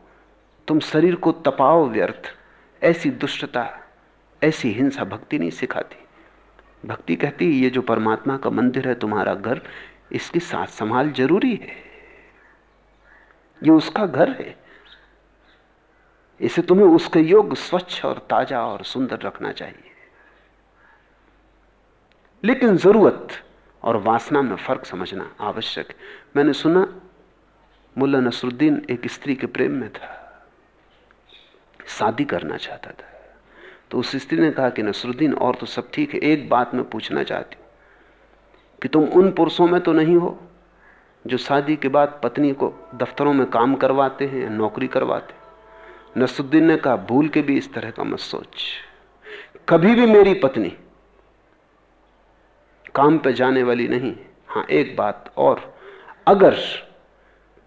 तुम शरीर को तपाओ व्यर्थ, ऐसी दुष्टता, ऐसी हिंसा भक्ति नहीं सिखाती। भक्ति कहती, ये जो परमात्मा का मंदिर है, तुम्हारा घर, इसकी साथ संभाल ज़रूरी है। ये उसका घर है। इसे तुम्हें उसके योग स्वच्छ और ताज़ा और सुंदर रखना चाहिए। लेकिन ज़रूरत और वासना में फ़र्क समझना आवश्यक। मैंने सुना, मुल्ला नसरुद्दीन एक स्त्री के प्रेम में था। शादी करना चाहता था। तो उस स्त्री ने कहा कि, नसरुद्दीन, और तो सब ठीक है, एक बात मैं पूछना चाहती हूँ कि तुम उन पुरुषों में तो नहीं हो जो शादी के बाद पत्नी को दफ्तरों में काम करवाते हैं नौकरी करवाते नसरुद्दीन ने कहा, भूल के भी इस तरह का मत सोच। कभी भी मेरी पत्नी काम पे जाने वाली नहीं हाँ। एक बात और। अगर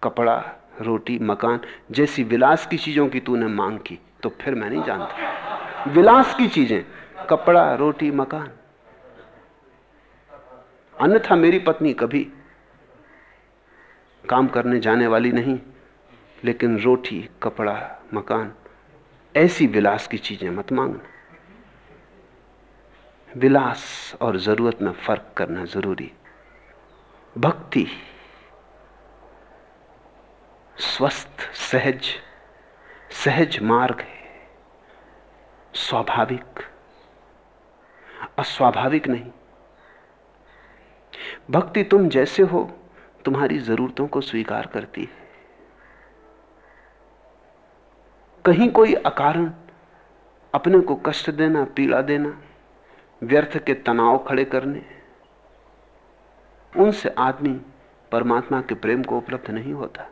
कपड़ा, रोटी, मकान जैसी विलास की चीज़ों की तूने मांग की तो फिर मैं नहीं जानता। विलास की चीज़ें, कपड़ा, रोटी, मकान। अन्यथा मेरी पत्नी कभी काम करने जाने वाली नहीं, लेकिन रोटी, कपड़ा, मकान, ऐसी विलास की चीज़ें मत मांगना। विलास और ज़रूरत में फ़र्क करना ज़रूरी। भक्ति, स्वस्थ, सहज सहज मार्ग है। स्वाभाविक, अस्वाभाविक नहीं। भक्ति तुम जैसे हो, तुम्हारी जरूरतों को स्वीकार करती है। कहीं कोई अकारण अपने को कष्ट देना, पीड़ा देना व्यर्थ के तनाव खड़े करने। उनसे आदमी परमात्मा के प्रेम को उपलब्ध नहीं होता।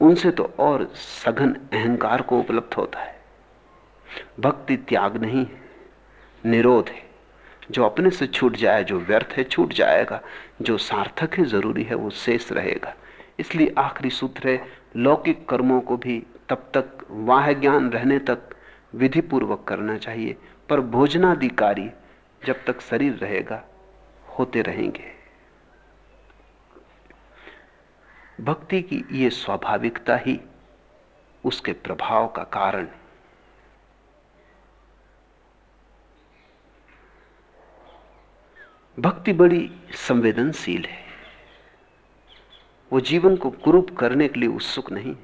उनसे तो और सघन अहंकार को उपलब्ध होता है। भक्ति त्याग नहीं है, निरोध है। जो अपने से छूट जाए, जो व्यर्थ है, छूट जाएगा। जो सार्थक है, ज़रूरी है, वो शेष रहेगा। इसलिए आखिरी सूत्र है, लौकिक कर्मों को भी तब तक वाह ज्ञान रहने तक विधि पूर्वक करना चाहिए। पर भोजनादि कार्य जब तक शरीर रहेगा, होते रहेंगे। भक्ति की ये स्वाभाविकता ही उसके प्रभाव का कारण है। भक्ति बड़ी संवेदनशील है। वो जीवन को कुरूप करने के लिए उत्सुक नहीं,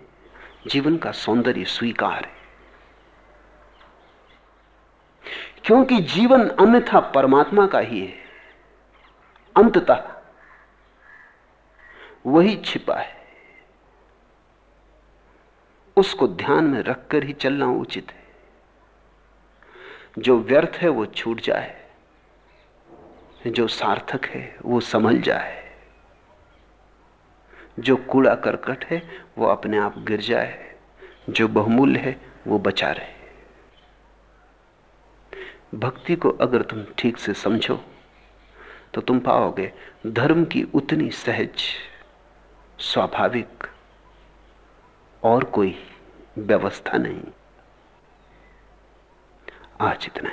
जीवन का सौंदर्य स्वीकार है। क्योंकि जीवन अन्यथा परमात्मा का ही है। अंततः वही छिपा है। उसको ध्यान में रखकर ही चलना उचित है। जो व्यर्थ है, वो छूट जाए। जो सार्थक है, वो संभल जाए। जो कूड़ा करकट है, वो अपने आप गिर जाए। जो बहुमूल्य है, वो बचा रहे। भक्ति को अगर तुम ठीक से समझो तो तुम पाओगे धर्म की उतनी सहज, स्वाभाविक और कोई व्यवस्था नहीं। आज इतना